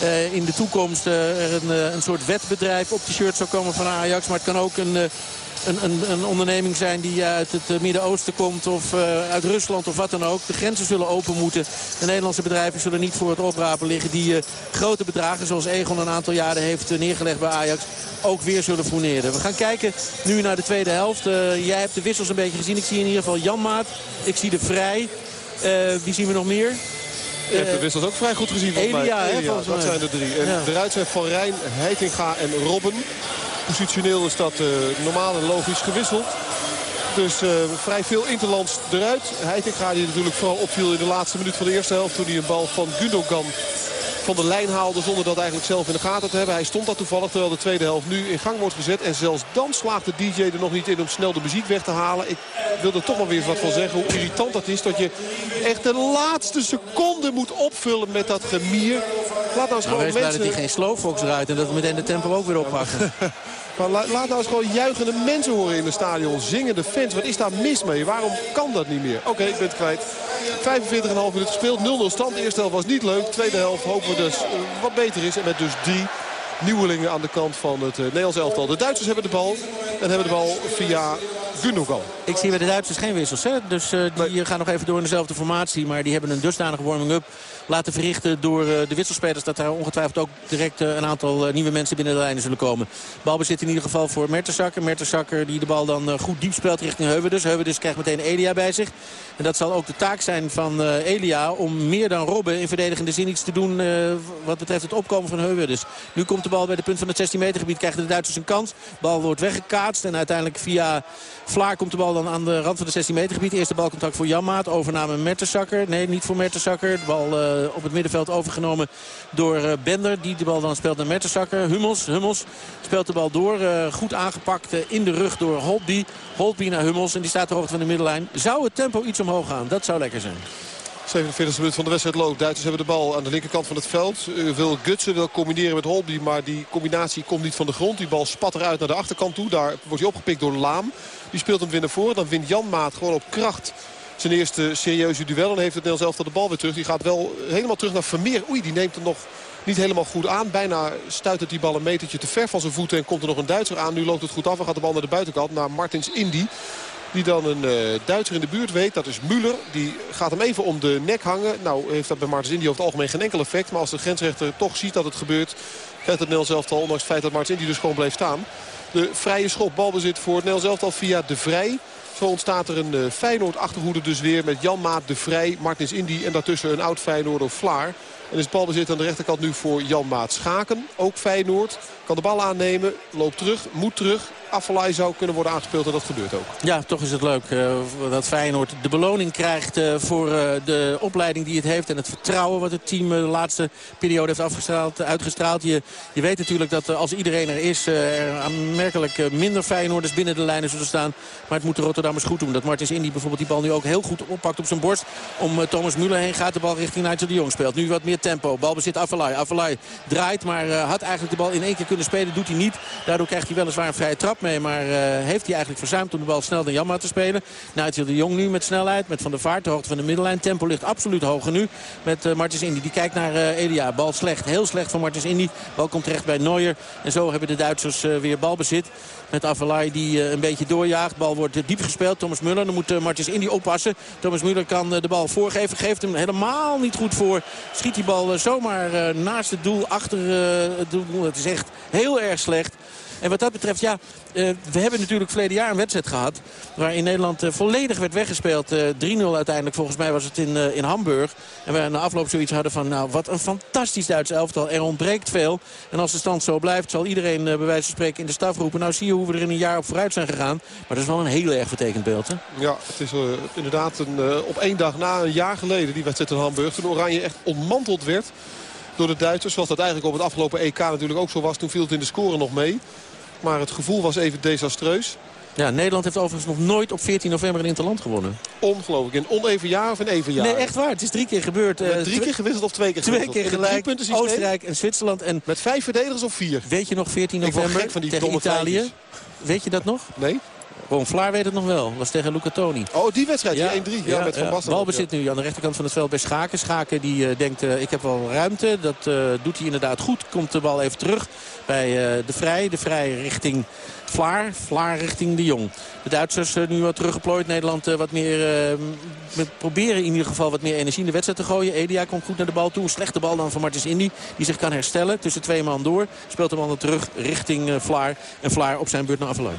F: uh, in de toekomst uh, er een, uh, een, soort wetbedrijf op de shirt zou komen van Ajax. Maar het kan ook een, een, een, een onderneming zijn die uit het Midden-Oosten komt of uit Rusland of wat dan ook. De grenzen zullen open moeten. De Nederlandse bedrijven zullen niet voor het oprapen liggen. Die grote bedragen zoals Egon een aantal jaren heeft neergelegd bij Ajax ook weer zullen fourneren. We gaan kijken nu naar de tweede helft. jij hebt de wissels een beetje gezien. Ik zie in ieder geval Jan Maat. Ik zie de Vrij. wie zien we nog meer?
G: Je hebt de wissels ook vrij goed gezien
F: Elia, mij. Elia,
G: dat zijn de drie. En ja. eruit zijn Van Rijn, Heitinga en Robben. Positioneel is dat uh, normaal en logisch gewisseld. Dus uh, vrij veel interlands eruit. Heitinga die natuurlijk vooral opviel in de laatste minuut van de eerste helft. Toen hij een bal van Gundogan van de lijn haalde zonder dat eigenlijk zelf in de gaten te hebben. Hij stond dat toevallig terwijl de tweede helft nu in gang wordt gezet. En zelfs dan slaagt de DJ er nog niet in om snel de muziek weg te halen. Ik wil er toch wel weer eens wat van zeggen. Hoe irritant dat is dat je echt de laatste seconde moet opvullen met dat gemier.
F: Laat nou eens gewoon mensen... dat hij geen slowfox eruit en dat we meteen de tempo ook weer oppakken. [LAUGHS]
G: Laat nou eens gewoon juichende mensen horen in het stadion. Zingende fans. Wat is daar mis mee? Waarom kan dat niet meer? Oké, ik ben het kwijt. 45,5 minuten gespeeld. 0-0 stand. De eerste helft was niet leuk. Tweede helft hopen we dus uh, wat beter is. En met dus drie nieuwelingen aan de kant van het uh, Nederlands elftal. De Duitsers hebben de bal. En hebben de bal via Gundogan.
F: Ik zie bij de Duitsers geen wissels. Hè? Dus uh, die nee. gaan nog even door in dezelfde formatie. Maar die hebben een dusdanige warming-up laten verrichten door uh, de wisselspelers. Dat daar ongetwijfeld ook direct uh, een aantal nieuwe mensen binnen de lijnen zullen komen. Balbezit in ieder geval voor Mertensakker. Mertensakker die de bal dan goed diep speelt richting Heuvedus. Heuvedus krijgt meteen Elia bij zich. En dat zal ook de taak zijn van Elia om meer dan Robben in verdedigende zin iets te doen wat betreft het opkomen van Heuvedus. Nu komt de bal bij de punt van het 16 meter gebied. Krijgen de Duitsers een kans. Bal wordt weggekaatst en uiteindelijk via Vlaar komt de bal dan aan de rand van de 16 meter gebied. Eerste balcontact voor Janmaat. Overname Mertensakker. Nee, niet voor Mertensakker. De bal uh, op het middenveld overgenomen door uh, Bender. Die de bal dan speelt naar Mertensakker. Hummels, Hummels speelt de bal door. Uh, goed aangepakt in de rug door Holtby. Holtby naar Hummels. En die staat ter hoogte van de middenlijn. Zou het tempo iets omhoog gaan? Dat zou lekker zijn.
G: 47e minuut van de wedstrijd loopt. Duitsers hebben de bal aan de linkerkant van het veld. Uh, wil Gutsen wil combineren met Holby. Maar die combinatie komt niet van de grond. Die bal spat eruit naar de achterkant toe. Daar wordt hij opgepikt door Laam. Die speelt hem weer naar voren. Dan wint Jan Maat gewoon op kracht zijn eerste serieuze duel. En heeft het Nederlands elftal de bal weer terug. Die gaat wel helemaal terug naar Vermeer. Oei, die neemt hem nog niet helemaal goed aan. Bijna stuit het die bal een metertje te ver van zijn voeten. En komt er nog een Duitser aan. Nu loopt het goed af en gaat de bal naar de buitenkant. Naar Martins Indy. Die dan een uh, Duitser in de buurt weet. Dat is Müller. Die gaat hem even om de nek hangen. Nou heeft dat bij Martins Indy over het algemeen geen enkel effect. Maar als de grensrechter toch ziet dat het gebeurt... krijgt het Nederlands elftal, ondanks het feit dat Martins Indy dus gewoon bleef staan... De vrije schop balbezit voor het Nederlands elftal via De Vrij. Zo ontstaat er een uh, Feyenoord-achterhoede dus weer met Jan Maat, De Vrij, Martins Indy en daartussen een oud Feyenoorder Vlaar. En is het balbezit aan de rechterkant nu voor Jan Maat Schaken. Ook Feyenoord. Kan de bal aannemen. Loopt terug. Moet terug. Afvalai zou kunnen worden aangespeeld en dat gebeurt ook.
F: Ja, toch is het leuk uh, dat Feyenoord de beloning krijgt uh, voor uh, de opleiding die het heeft. En het vertrouwen wat het team de laatste periode heeft afgestraald, uitgestraald. Je, je weet natuurlijk dat als iedereen er is, er aanmerkelijk minder Feyenoorders binnen de lijnen zullen staan. Maar het moet de Rotterdammers goed doen. Dat Martins Indy bijvoorbeeld die bal nu ook heel goed oppakt op zijn borst. Om Thomas Müller heen gaat de bal richting Nigel de Jong speelt. Nu wat meer tempo. Bal bezit Afvalai. Afvalai draait, maar had eigenlijk de bal in één keer kunnen spelen. Doet hij niet. Daardoor krijgt hij weliswaar een vrije trap mee. Maar uh, heeft hij eigenlijk verzuimd om de bal snel naar Jamma te spelen. Nigel de Jong nu met snelheid. Met Van der Vaart, de hoogte van de middenlijn. Tempo ligt absoluut hoger nu. Met uh, Martins Indy. Die kijkt naar Elia. Bal slecht. Heel slecht van Martins Indy. Bal komt terecht bij Neuer. En zo hebben de Duitsers weer balbezit. Met Avalai die een beetje doorjaagt. Bal wordt diep gespeeld. Thomas Muller. Dan moet Martins Indy oppassen. Thomas Muller kan de bal voorgeven. Geeft hem helemaal niet goed voor. Schiet die bal zomaar naast het doel. Achter het doel. Het is echt heel erg slecht. En wat dat betreft, ja, uh, we hebben natuurlijk verleden jaar een wedstrijd gehad... waarin Nederland uh, volledig werd weggespeeld. 3-0 uiteindelijk, volgens mij was het in, in Hamburg. En we na afloop zoiets hadden van, nou, wat een fantastisch Duits elftal. Er ontbreekt veel. En als de stand zo blijft, zal iedereen bij wijze van spreken in de staf roepen... nou, zie je hoe we er in een jaar op vooruit zijn gegaan. Maar dat is wel een heel erg vertekend beeld, hè?
G: Ja, het is inderdaad een, op één dag na een jaar geleden, die wedstrijd in Hamburg... toen Oranje echt ontmanteld werd door de Duitsers. Zoals dat eigenlijk op het afgelopen EK natuurlijk ook zo was. Toen viel het in de score nog mee. Maar het gevoel was even desastreus.
F: Ja, Nederland heeft overigens nog nooit op 14 november een interland gewonnen.
G: Ongelooflijk. In oneven jaar of in even jaar?
F: Nee, echt waar. Het is drie keer gebeurd.
G: Uh, drie keer gewisseld of twee keer gewisseld?
F: Twee keer gelijk. Oostenrijk en Zwitserland. En
G: Met vijf verdedigers of vier?
F: Weet je nog 14 november
G: van die
F: tegen Italië? Weet je dat nog?
G: Nee.
F: Ron Vlaar weet het nog wel. was tegen Luca Toni.
G: Oh, die wedstrijd, ja, 1-3. Ja, met Van Basten.
F: Balbezit nu aan de rechterkant van het veld bij Schaken. Schaken die uh, denkt, uh, ik heb wel ruimte. Dat uh, doet hij inderdaad goed. Komt de bal even terug bij de Vrij. De Vrij richting Vlaar. Vlaar richting de Jong. De Duitsers nu wat teruggeplooid. Nederland wat meer proberen in ieder geval wat meer energie in de wedstrijd te gooien. Edia komt goed naar de bal toe. Slechte bal dan van Martins Indy. Die zich kan herstellen tussen twee man door. Speelt de bal dan terug richting Vlaar. En Vlaar op zijn beurt naar Avalon.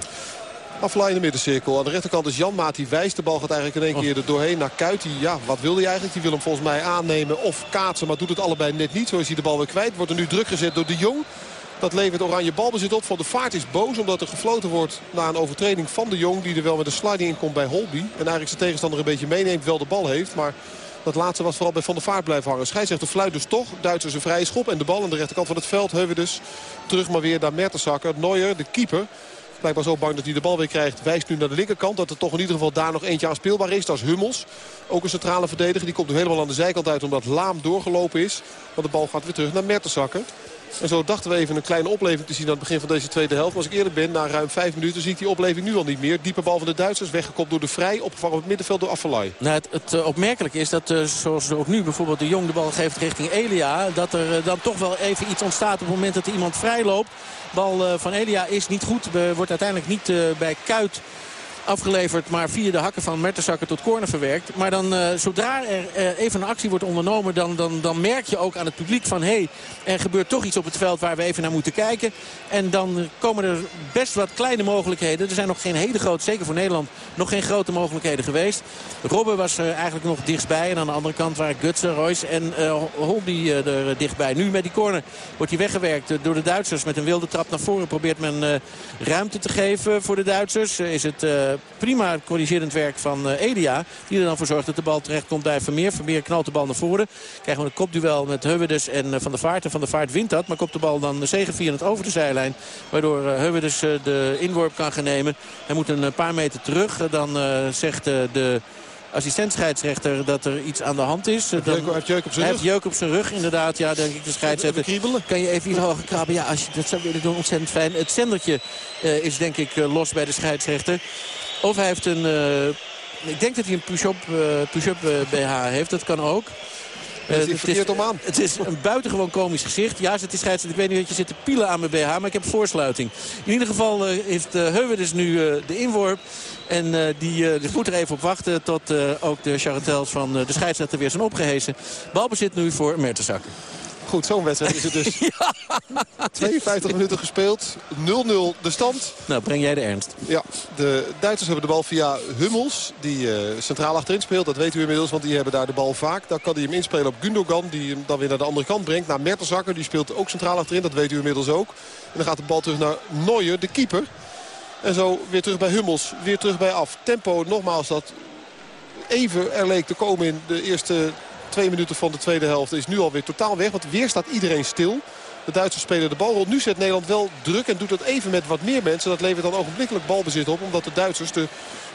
G: Aflaai in de middencirkel. Aan de rechterkant is Janmaat die wijst. De bal gaat eigenlijk in één keer er doorheen naar Kuit. Die, ja, wat wil hij eigenlijk? Die wil hem volgens mij aannemen of kaatsen. Maar doet het allebei net niet. Zo is hij de bal weer kwijt. Wordt er nu druk gezet door de Jong. Dat levert oranje balbezit op. Van de Vaart is boos omdat er gefloten wordt na een overtreding van de Jong. Die er wel met een sliding in komt bij Holby. En eigenlijk zijn tegenstander een beetje meeneemt. Wel de bal heeft. Maar dat laatste was vooral bij Van der Vaart blijven hangen. Scheidsrechter fluit dus toch. Duitsers een vrije schop. En de bal aan de rechterkant van het veld. Hebben we dus terug maar weer naar Mertensacker. Neuer, de keeper. Blijkbaar zo bang dat hij de bal weer krijgt. Wijst nu naar de linkerkant. Dat er toch in ieder geval daar nog eentje aan speelbaar is. Dat is Hummels. Ook een centrale verdediger. Die komt nu helemaal aan de zijkant uit omdat Laam doorgelopen is. Want de bal gaat weer terug naar Mertensakker. En zo dachten we even een kleine opleving te zien aan het begin van deze tweede helft. Maar als ik eerder ben, na ruim vijf minuten zie ik die opleving nu al niet meer. Diepe bal van de Duitsers, weggekopt door de Vrij. Opgevangen op het middenveld door Affelay.
F: Nou, het, het uh, opmerkelijke is dat, uh, zoals ook nu bijvoorbeeld de Jong de bal geeft richting Elia... dat er uh, dan toch wel even iets ontstaat op het moment dat er iemand vrij loopt. Bal van Elia is niet goed. Wordt uiteindelijk niet bij Kuit afgeleverd. Maar via de hakken van Mertensakker tot corner verwerkt. Maar dan uh, zodra er uh, even een actie wordt ondernomen. Dan, dan, dan merk je ook aan het publiek van hé, hey, er gebeurt toch iets op het veld waar we even naar moeten kijken. En dan komen er best wat kleine mogelijkheden. Er zijn nog geen hele grote, zeker voor Nederland, nog geen grote mogelijkheden geweest. Robben was er eigenlijk nog dichtbij. En aan de andere kant waren Gutsen, Royce en uh, Holby er dichtbij. Nu met die corner wordt hij weggewerkt door de Duitsers. Met een wilde trap naar voren probeert men ruimte te geven voor de Duitsers. is het prima corrigerend werk van uh, Elia. Die er dan voor zorgt dat de bal terecht komt bij Vermeer. Vermeer knalt de bal naar voren. Krijgen we een kopduel met Heuwedes en uh, Van der Vaart. En Van der Vaart wint dat. Maar komt de bal dan zegevierend over de zijlijn. Waardoor Heuwedes de inworp kan gaan nemen. Hij moet een paar meter terug. dan zegt de assistent-scheidsrechter dat er iets aan de hand is.
G: Dan, hij heeft jeuk op zijn
F: rug. heeft jeuk op zijn rug, inderdaad. Ja, denk ik, de scheidsrechter. Kan je even iets hoger krabben? Ja, als je dat zou willen doen, ontzettend fijn. Het zendertje uh, is denk ik uh, los bij de scheidsrechter. Of hij heeft een... Uh, ik denk dat hij een push-up push BH heeft. Dat kan ook.
G: Uh, het, is, om aan.
F: het is een buitengewoon komisch gezicht. Ja, zit die scheidsrechter. Ik weet niet dat je zit te pielen aan mijn BH, maar ik heb voorsluiting. In ieder geval uh, heeft uh, Heuwe dus nu de inworp. En die, die moet er even op wachten tot ook de charretels van de scheidsrechter weer zijn opgehezen. Balbezit nu voor Mertensakker.
G: Goed, zo'n wedstrijd is het dus. [LAUGHS] 52 minuten gespeeld. 0-0 de stand.
F: Nou, breng jij de ernst.
G: Ja, de Duitsers hebben de bal via Hummels. Die uh, centraal achterin speelt. Dat weet u inmiddels, want die hebben daar de bal vaak. Dan kan hij hem inspelen op Gundogan. Die hem dan weer naar de andere kant brengt. Naar Mertensakker. Die speelt ook centraal achterin. Dat weet u inmiddels ook. En dan gaat de bal terug naar Neuer, de keeper. En zo weer terug bij Hummels. Weer terug bij af. Tempo nogmaals dat even er leek te komen in de eerste twee minuten van de tweede helft is nu alweer totaal weg. Want weer staat iedereen stil. De Duitsers spelen de bal rond. Nu zet Nederland wel druk en doet dat even met wat meer mensen. Dat levert dan ogenblikkelijk balbezit op. Omdat de Duitsers de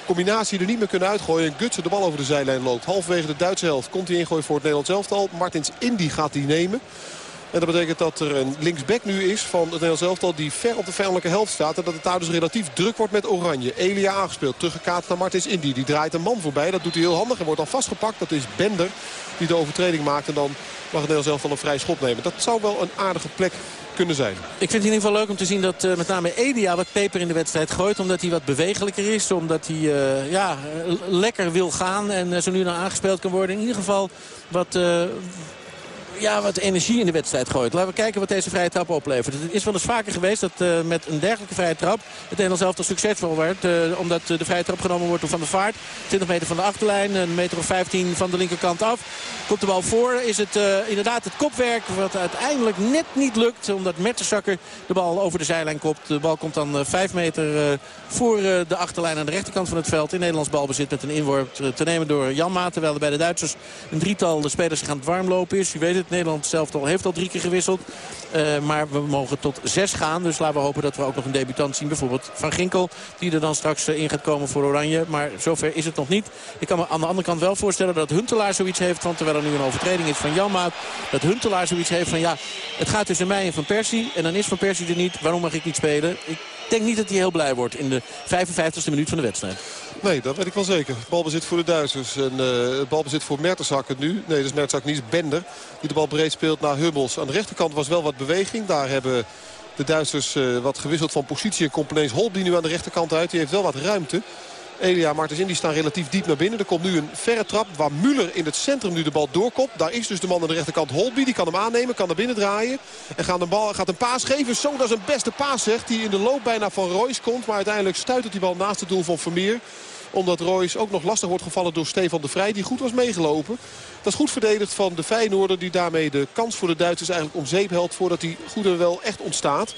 G: combinatie er niet meer kunnen uitgooien. En Gutsen de bal over de zijlijn loopt. Halverwege de Duitse helft komt hij ingooien voor het Nederlands elftal. Martins Indy gaat die nemen. En dat betekent dat er een linksback nu is van het Nederlands elftal die ver op de vijandelijke helft staat. En dat het daar dus relatief druk wordt met Oranje. Elia aangespeeld, teruggekaat naar Martins Indy. Die draait een man voorbij, dat doet hij heel handig en wordt dan vastgepakt. Dat is Bender die de overtreding maakt en dan mag het Nederlands elftal een vrij schot nemen. Dat zou wel een aardige plek kunnen zijn.
F: Ik vind het in ieder geval leuk om te zien dat uh, met name Elia wat peper in de wedstrijd gooit. Omdat hij wat bewegelijker is. Omdat hij uh, ja, lekker wil gaan en uh, zo nu dan aangespeeld kan worden. In ieder geval wat ja, wat energie in de wedstrijd gooit. Laten we kijken wat deze vrije trap oplevert. Het is wel eens vaker geweest dat uh, met een dergelijke vrije trap... het Nederlands elftal succesvol werd. Uh, omdat de vrije trap genomen wordt door Van der Vaart. 20 meter van de achterlijn, een meter of 15 van de linkerkant af. Komt de bal voor, is het inderdaad het kopwerk... wat uiteindelijk net niet lukt, omdat Mertensakker de bal over de zijlijn kopt. De bal komt dan 5 meter voor de achterlijn aan de rechterkant van het veld. In Nederlands balbezit met een inworp te nemen door Janma. Terwijl er bij de Duitsers een drietal de spelers zich aan het warmlopen is. U weet het, Nederland zelf heeft al drie keer gewisseld. Uh, maar we mogen tot zes gaan. Dus laten we hopen dat we ook nog een debutant zien. Bijvoorbeeld Van Ginkel. Die er dan straks uh, in gaat komen voor Oranje. Maar zover is het nog niet. Ik kan me aan de andere kant wel voorstellen dat Huntelaar zoiets heeft. Want terwijl er nu een overtreding is van Janmaat. Dat Huntelaar zoiets heeft van ja, het gaat tussen mij en Van Persie. En dan is Van Persie er niet. Waarom mag ik niet spelen? Ik denk niet dat hij heel blij wordt in de 55e minuut van de wedstrijd.
G: Nee, dat weet ik wel zeker. Balbezit voor de Duitsers. En uh, balbezit voor Mertensakken nu. Nee, dat is Mertensakken niet. Bender. Die de bal breed speelt naar Hummels. Aan de rechterkant was wel wat beweging. Daar hebben de Duitsers uh, wat gewisseld van positie. En Holp die nu aan de rechterkant uit. Die heeft wel wat ruimte. Elia Martens in die staan relatief diep naar binnen. Er komt nu een verre trap waar Müller in het centrum nu de bal doorkomt. Daar is dus de man aan de rechterkant Holby. Die kan hem aannemen, kan naar binnen draaien. En gaat, de bal, gaat een paas geven. Zo, dat is een beste paas zegt. Die in de loop bijna van Royce komt. Maar uiteindelijk stuitert die bal naast het doel van Vermeer omdat Royce ook nog lastig wordt gevallen door Stefan de Vrij. Die goed was meegelopen. Dat is goed verdedigd van de Feyenoorder. Die daarmee de kans voor de Duitsers eigenlijk om zeep helpt. Voordat die goede wel echt ontstaat.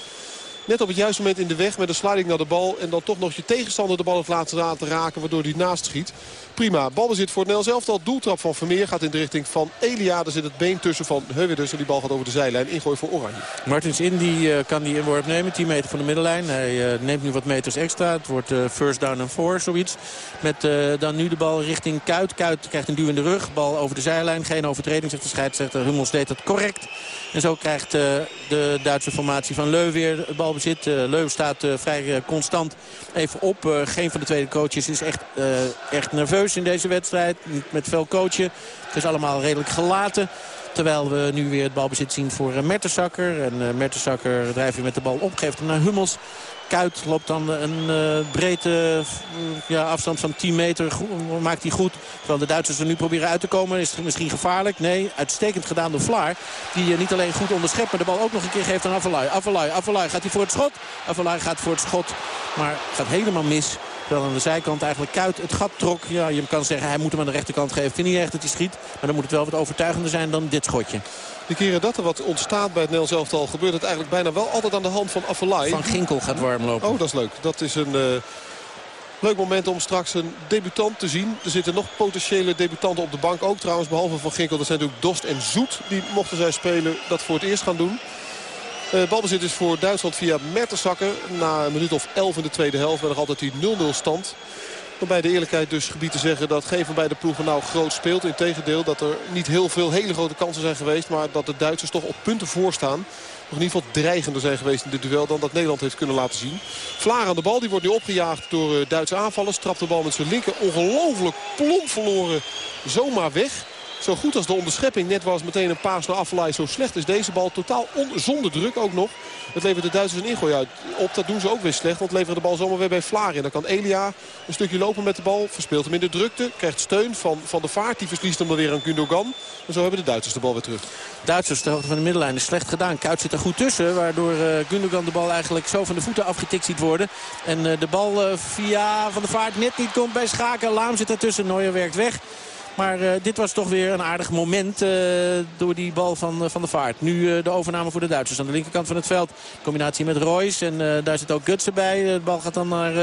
G: Net op het juiste moment in de weg met een sliding naar de bal. En dan toch nog je tegenstander de bal het laten raken. Waardoor hij naast schiet. Prima. Balbezit voor het Nel elftal. Doeltrap van Vermeer gaat in de richting van Elia. Er zit het been tussen van Heuweders. En die bal gaat over de zijlijn. Ingooi voor Oranje.
F: Martins in die, uh, kan die inworp nemen. 10 meter van de middenlijn. Hij uh, neemt nu wat meters extra. Het wordt uh, first down en four zoiets. Met dan nu de bal richting Kuit. Kuit krijgt een duw in de rug. Bal over de zijlijn. Geen overtreding zegt de scheidsrechter. Hummels deed dat correct. En zo krijgt de Duitse formatie van Leu weer het balbezit. Leu staat vrij constant even op. geen van de tweede coaches is echt, echt nerveus in deze wedstrijd. Niet met veel coachen. Het is allemaal redelijk gelaten. Terwijl we nu weer het balbezit zien voor Mertensakker. En Mertensakker drijft weer met de bal op. Geeft hem naar Hummels. Kuit loopt dan een uh, breedte ja, afstand van 10 meter. maakt hij goed. Terwijl de Duitsers er nu proberen uit te komen. Is het misschien gevaarlijk? Nee, uitstekend gedaan door Vlaar. Die uh, niet alleen goed onderschept, maar de bal ook nog een keer geeft aan Avalai. Avalai, Avalai gaat hij voor het schot. Avalai gaat voor het schot, maar gaat helemaal mis. Terwijl aan de zijkant eigenlijk Kuit het gat trok. Ja, je kan zeggen hij moet hem aan de rechterkant geven. Ik vind niet echt dat hij schiet. Maar dan moet het wel wat overtuigender zijn dan dit schotje.
G: De keren dat er wat ontstaat bij het Nederlands elftal gebeurt het eigenlijk bijna wel altijd aan de hand van Affelay.
F: Van Ginkel gaat warm lopen.
G: Oh, dat is leuk. Dat is een... Uh... Leuk moment om straks een debutant te zien. Er zitten nog potentiële debutanten op de bank ook trouwens. Behalve Van Ginkel. Dat zijn natuurlijk Dost en Zoet. Die mochten zij spelen dat voor het eerst gaan doen. Uh, balbezit is voor Duitsland via Mertensakker. Na een minuut of 11 in de tweede helft. Met nog altijd die 0-0 stand. Om bij de eerlijkheid dus gebied te zeggen dat geen van beide ploegen nou groot speelt. Integendeel dat er niet heel veel hele grote kansen zijn geweest. Maar dat de Duitsers toch op punten voorstaan. Nog in ieder geval dreigender zijn geweest in dit duel dan dat Nederland heeft kunnen laten zien. Vlaar aan de bal, die wordt nu opgejaagd door uh, Duitse aanvallers. Trapt de bal met zijn linker ongelooflijk plomp verloren zomaar weg. Zo goed als de onderschepping net was meteen een paas naar Affelay. Zo slecht is deze bal totaal zonder druk ook nog. Het levert de Duitsers een ingooi uit. Op dat doen ze ook weer slecht. Want leveren de bal zomaar weer bij Vlaar. Dan kan Elia een stukje lopen met de bal. Verspeelt hem in de drukte. Krijgt steun van Van de Vaart. Die verliest hem dan weer aan Gundogan. En zo hebben de Duitsers de bal weer terug.
F: Duitsers de hoogte van de middenlijn is slecht gedaan. Kuit zit er goed tussen. Waardoor uh, Gundogan de bal eigenlijk zo van de voeten afgetikt ziet worden. En uh, de bal uh, via Van de Vaart net niet komt bij Schaken. Laam zit ertussen. Neuer werkt weg. Maar uh, dit was toch weer een aardig moment uh, door die bal van, uh, van de vaart. Nu de overname voor de Duitsers aan de linkerkant van het veld. Combinatie met Royce en daar zit ook Gutsen bij. De bal gaat dan naar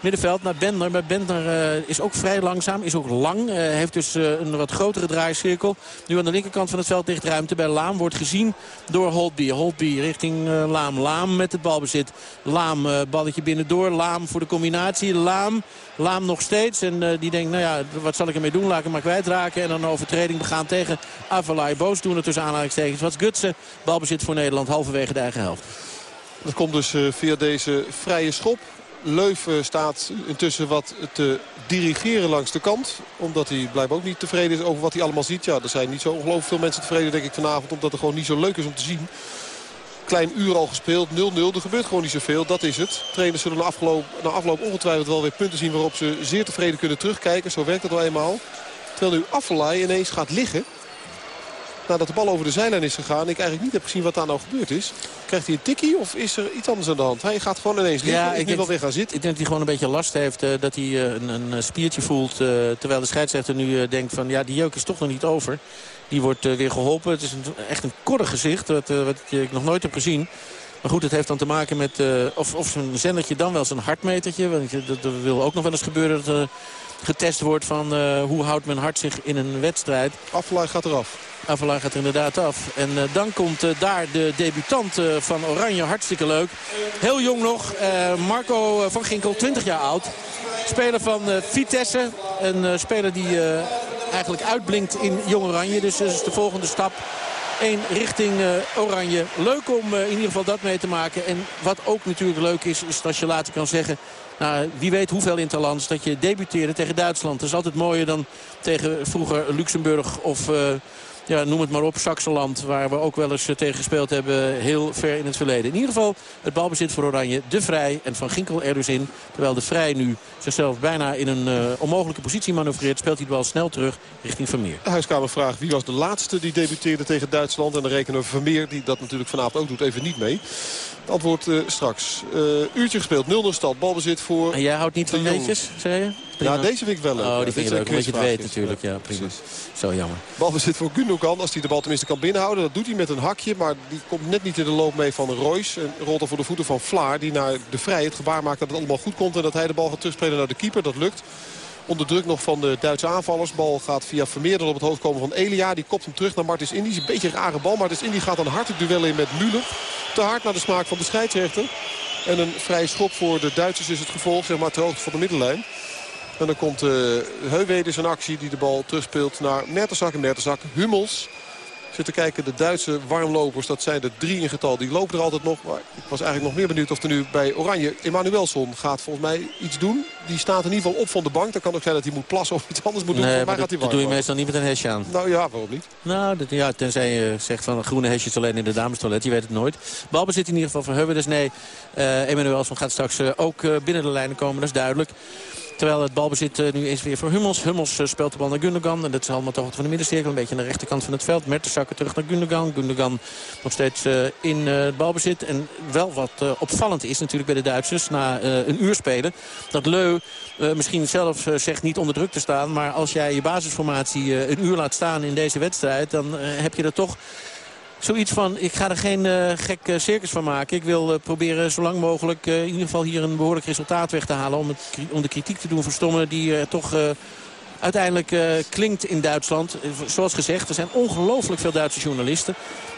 F: middenveld naar Bender. Maar Bender uh, is ook vrij langzaam, is ook lang. Uh, heeft dus uh, een wat grotere draaicirkel. Nu aan de linkerkant van het veld ligt ruimte bij Laam. Wordt gezien door Holtby. Holtby richting Laam. Laam met het balbezit. Laam balletje binnendoor. Laam voor de combinatie. Laam. Laam nog steeds. En die denkt, nou ja, wat zal ik ermee doen? Laat ik hem maar kwijtraken. En dan een overtreding begaan tegen Avalai. Boos doen er tussen aanhalingstekens. Wat Gutsen. Balbezit voor Nederland halverwege de eigen helft.
G: Dat komt dus via deze vrije schop. Leuven staat intussen wat te dirigeren langs de kant. Omdat hij blijkbaar ook niet tevreden is over wat hij allemaal ziet. Ja, er zijn niet zo ongelooflijk veel mensen tevreden denk ik vanavond. Omdat het gewoon niet zo leuk is om te zien. Klein uur al gespeeld, 0-0. Er gebeurt gewoon niet zoveel, dat is het. Trainers zullen na afloop, na afloop ongetwijfeld wel weer punten zien... waarop ze zeer tevreden kunnen terugkijken. Zo werkt het wel eenmaal. Terwijl nu Affelay ineens gaat liggen. Nadat de bal over de zijlijn is gegaan... ik eigenlijk niet heb gezien wat daar nou gebeurd is. Krijgt hij een tikkie of is er iets anders aan de hand? Hij gaat gewoon ineens liggen, ja, is nu wel weer gaan zitten.
F: Ik denk dat hij gewoon een beetje last heeft. Uh, dat hij uh, een, een, spiertje voelt. Uh, terwijl de scheidsrechter nu denkt van... ja, die jeuk is toch nog niet over. Die wordt weer geholpen. Het is een, echt een korrig gezicht. Wat, wat ik nog nooit heb gezien. Maar goed, het heeft dan te maken met of, of zijn zendertje dan wel zijn hartmetertje. Want dat, dat wil ook nog wel eens gebeuren dat getest wordt van hoe houdt mijn hart zich in een wedstrijd.
G: Aflaai gaat eraf.
F: Avalaar gaat er inderdaad af. En uh, dan komt uh, daar de debutant van Oranje. Hartstikke leuk. Heel jong nog. Marco van Ginkel, 20 jaar oud. Speler van Vitesse. Een speler die eigenlijk uitblinkt in Jong Oranje. Dus dat is de volgende stap. Eén richting Oranje. Leuk om in ieder geval dat mee te maken. En wat ook natuurlijk leuk is, is dat je later kan zeggen... Nou, wie weet hoeveel interlands dat je debuteerde tegen Duitsland. Dat is altijd mooier dan tegen vroeger Luxemburg of ja, noem het maar op, Saxeland. Waar we ook wel eens eh, tegen gespeeld hebben heel ver in het verleden. In ieder geval het balbezit voor Oranje. De Vrij en Van Ginkel er dus in. Terwijl de Vrij nu zichzelf bijna in een uh, onmogelijke positie manoeuvreert. Speelt hij de bal snel terug richting Vermeer.
G: De huiskamer vraagt wie was de laatste die debuteerde tegen Duitsland. En dan rekenen we Vermeer, die dat natuurlijk vanavond ook doet, even niet mee. Het antwoord uh, straks. Uh, uurtje gespeeld, 0-0 stand, balbezit voor...
F: En jij houdt niet van weetjes, zei je?
G: Ja, deze vind ik wel leuk.
F: Oh, die vind je leuk, omdat je het weet natuurlijk. Ja, prima. Zo jammer.
G: Balbezit voor Gundogan, als hij de bal tenminste kan binnenhouden. Dat doet hij met een hakje, maar die komt net niet in de loop mee van Royce. En rolt er voor de voeten van Vlaar, die naar de vrij het gebaar maakt dat het allemaal goed komt. En dat hij de bal gaat terugspelen naar de keeper. Dat lukt. Onder druk nog van de Duitse aanvallers. Bal gaat via Vermeer op het hoofd komen van Elia. Die kopt hem terug naar Martins Indy. Een beetje een rare bal. Martins Indy gaat een hard duel in met Müller. Te hard naar de smaak van de scheidsrechter. En een vrije schop voor de Duitsers is het gevolg. Zeg maar ter hoogte van de middenlijn. En dan komt uh, Heuweders een actie die de bal terugspeelt naar Mertenzak. En Mertenzak Hummels zitten kijken. De Duitse warmlopers, dat zijn er drie in getal. Die lopen er altijd nog. Maar ik was eigenlijk nog meer benieuwd of er nu bij Oranje... Emanuelson gaat volgens mij iets doen. Die staat in ieder geval op van de bank. Dan kan ook zijn dat hij moet plassen of iets anders moet doen.
F: Nee,
G: maar
F: dat, dat doe je meestal niet met een hesje aan.
G: Nou ja, waarom niet?
F: Nou, dat, ja, tenzij je zegt van een groene hesje is alleen in de damestoilet. Je weet het nooit. Balbezit in ieder geval van Hubber. Dus nee, uh, Emanuelson gaat straks uh, ook uh, binnen de lijnen komen. Dat is duidelijk. Terwijl het balbezit uh, nu is weer voor Hummels. Hummels uh, speelt de bal naar Gundogan. En dat is allemaal toch van de middencirkel. Een beetje aan de rechterkant van het veld. Mertensakker terug naar Gundogan. Gundogan nog steeds uh, in het balbezit. En wel wat opvallend is natuurlijk bij de Duitsers. Na een uur spelen. Dat Leu misschien zelf zegt niet onder druk te staan. Maar als jij je basisformatie een uur laat staan in deze wedstrijd. Dan heb je er toch zoiets van, ik ga er geen uh, gek uh, circus van maken. Ik wil uh, proberen zo lang mogelijk in ieder geval hier een behoorlijk resultaat weg te halen. Om, het, om de kritiek te doen verstommen die toch uiteindelijk klinkt in Duitsland. zoals gezegd, er zijn ongelooflijk veel Duitse journalisten.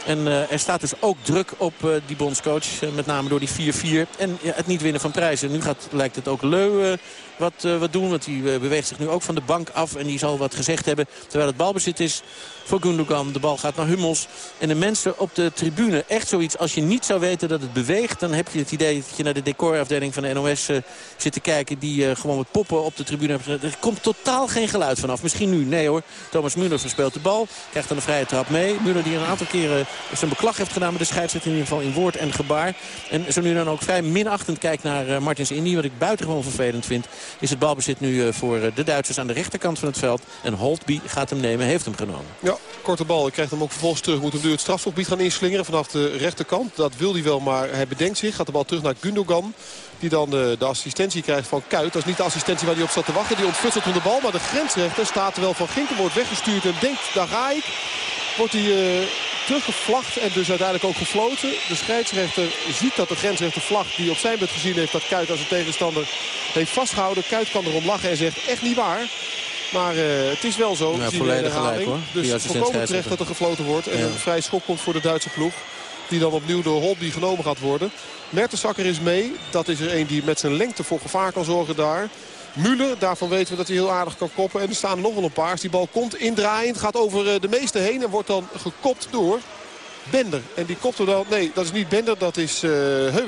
F: En er staat dus ook druk op die bondscoach. met name door die 4-4 en het niet winnen van prijzen. Nu gaat, lijkt het ook Leu wat, wat doen. Want die beweegt zich nu ook van de bank af. En die zal wat gezegd hebben. Terwijl het balbezit is voor Gundogan. De bal gaat naar Hummels. En de mensen op de tribune. Echt zoiets. Als je niet zou weten dat het beweegt. Dan heb je het idee dat je naar de decorafdeling van de NOS zit te kijken. Die gewoon met poppen op de tribune hebben. Er komt totaal geen geluid vanaf. Misschien nu. Nee hoor. Thomas Müller verspeelt de bal. Krijgt dan een vrije trap mee. Müller die een aantal keren zijn beklag heeft gedaan. Maar de scheidsrechter in ieder geval in woord en gebaar. En zo nu dan ook vrij minachtend kijkt naar uh, Martins Indy. Wat ik buitengewoon vervelend vind. Is het balbezit nu voor de Duitsers aan de rechterkant van het veld. En Holtby gaat hem nemen. Heeft hem genomen.
G: Ja, korte bal. Hij krijgt hem ook vervolgens terug. Moet hem nu het strafschopgebied gaan inslingeren vanaf de rechterkant. Dat wil hij wel, maar hij bedenkt zich. Gaat de bal terug naar Gundogan. Die dan de, de, assistentie krijgt van Kuit. Dat is niet de assistentie waar hij op zat te wachten. Die ontfutselt om de bal. Maar de grensrechter staat terwijl Van Ginkel wordt weggestuurd. En denkt, daar ga ik. Wordt hij teruggevlacht en dus uiteindelijk ook gefloten. De scheidsrechter ziet dat de grensrechter vlag die op zijn beurt gezien heeft... dat Kuit als een tegenstander heeft vastgehouden. Kuit kan erom lachen en zegt echt niet waar. Maar uh, het is wel zo.
F: Ja, volledig gelijk hoor.
G: Dus volkomen terecht dat er gefloten wordt. En ja. een vrij schop komt voor de Duitse ploeg. Die dan opnieuw door Holby genomen gaat worden. Mertensakker is mee. Dat is er een die met zijn lengte voor gevaar kan zorgen daar. Müller, daarvan weten we dat hij heel aardig kan koppen. En er staan nog wel een paar. Die bal komt indraaiend, gaat over eh, de meeste heen. En wordt dan gekopt door Bender. En die kopte dan... Nee, dat is niet Bender, dat is uh,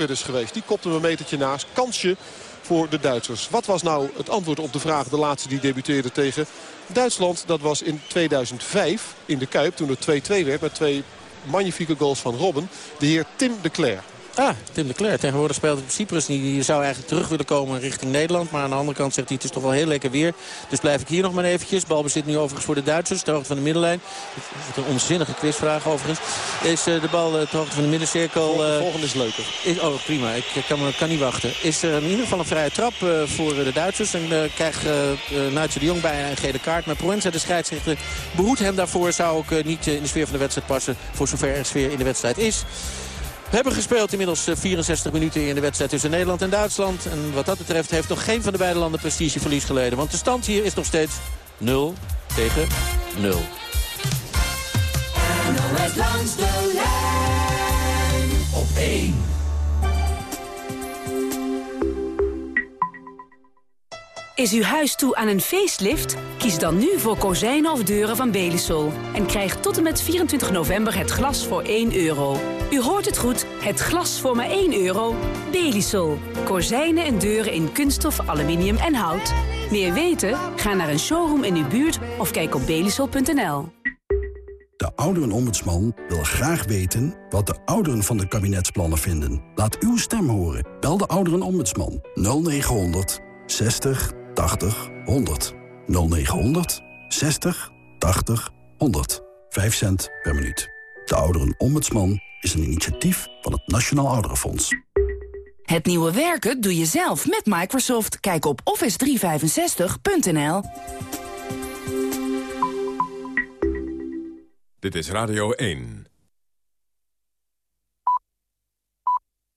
G: geweest. Die kopte een metertje naast. Kansje voor de Duitsers. Wat was nou het antwoord op de vraag, de laatste die debuteerde tegen Duitsland? Dat was in 2005 in de Kuip, toen het 2-2 werd met twee magnifieke goals van Robben. De heer Tim de Cler.
F: Ah, Tim de Cler. Tegenwoordig speelt hij op Cyprus. Die zou eigenlijk terug willen komen richting Nederland. Maar aan de andere kant zegt hij het is toch wel heel lekker weer. Dus blijf ik hier nog maar eventjes. Balbezit nu overigens voor de Duitsers. Ter hoogte van de middenlijn. Wat een onzinnige quizvraag overigens. Is de bal ter hoogte van de middencirkel.
G: De volgende is leuker.
F: Is, oh, prima. Ik kan, kan niet wachten. Is er in ieder geval een vrije trap voor de Duitsers. En krijgt Nuitje de Jong bijna een gele kaart. Maar Proenza, de scheidsrechter, behoedt hem daarvoor. Zou ook niet in de sfeer van de wedstrijd passen. Voor zover er sfeer in de wedstrijd is. Hebben gespeeld inmiddels 64 minuten in de wedstrijd tussen Nederland en Duitsland. En wat dat betreft heeft nog geen van de beide landen prestigeverlies geleden. Want de stand hier is nog steeds 0 tegen 0.
H: NOS langs de lijn op 1.
Q: Is uw huis toe aan een facelift? Kies dan nu voor kozijnen of deuren van Belisol. En krijg tot en met 24 november het glas voor 1 euro. U hoort het goed, het glas voor maar 1 euro. Belisol. Kozijnen en deuren in kunststof, aluminium en hout. Meer weten? Ga naar een showroom in uw buurt of kijk op belisol.nl.
R: De ouderenombudsman wil graag weten wat de ouderen van de kabinetsplannen vinden. Laat uw stem horen. Bel de ouderenombudsman 0900 60 80 100. 0900 60 80 100. 5 cent per minuut. De Ouderenombudsman is een initiatief van het Nationaal Ouderenfonds.
S: Het nieuwe werken doe je zelf met Microsoft. Kijk op office365.nl.
T: Dit is Radio 1.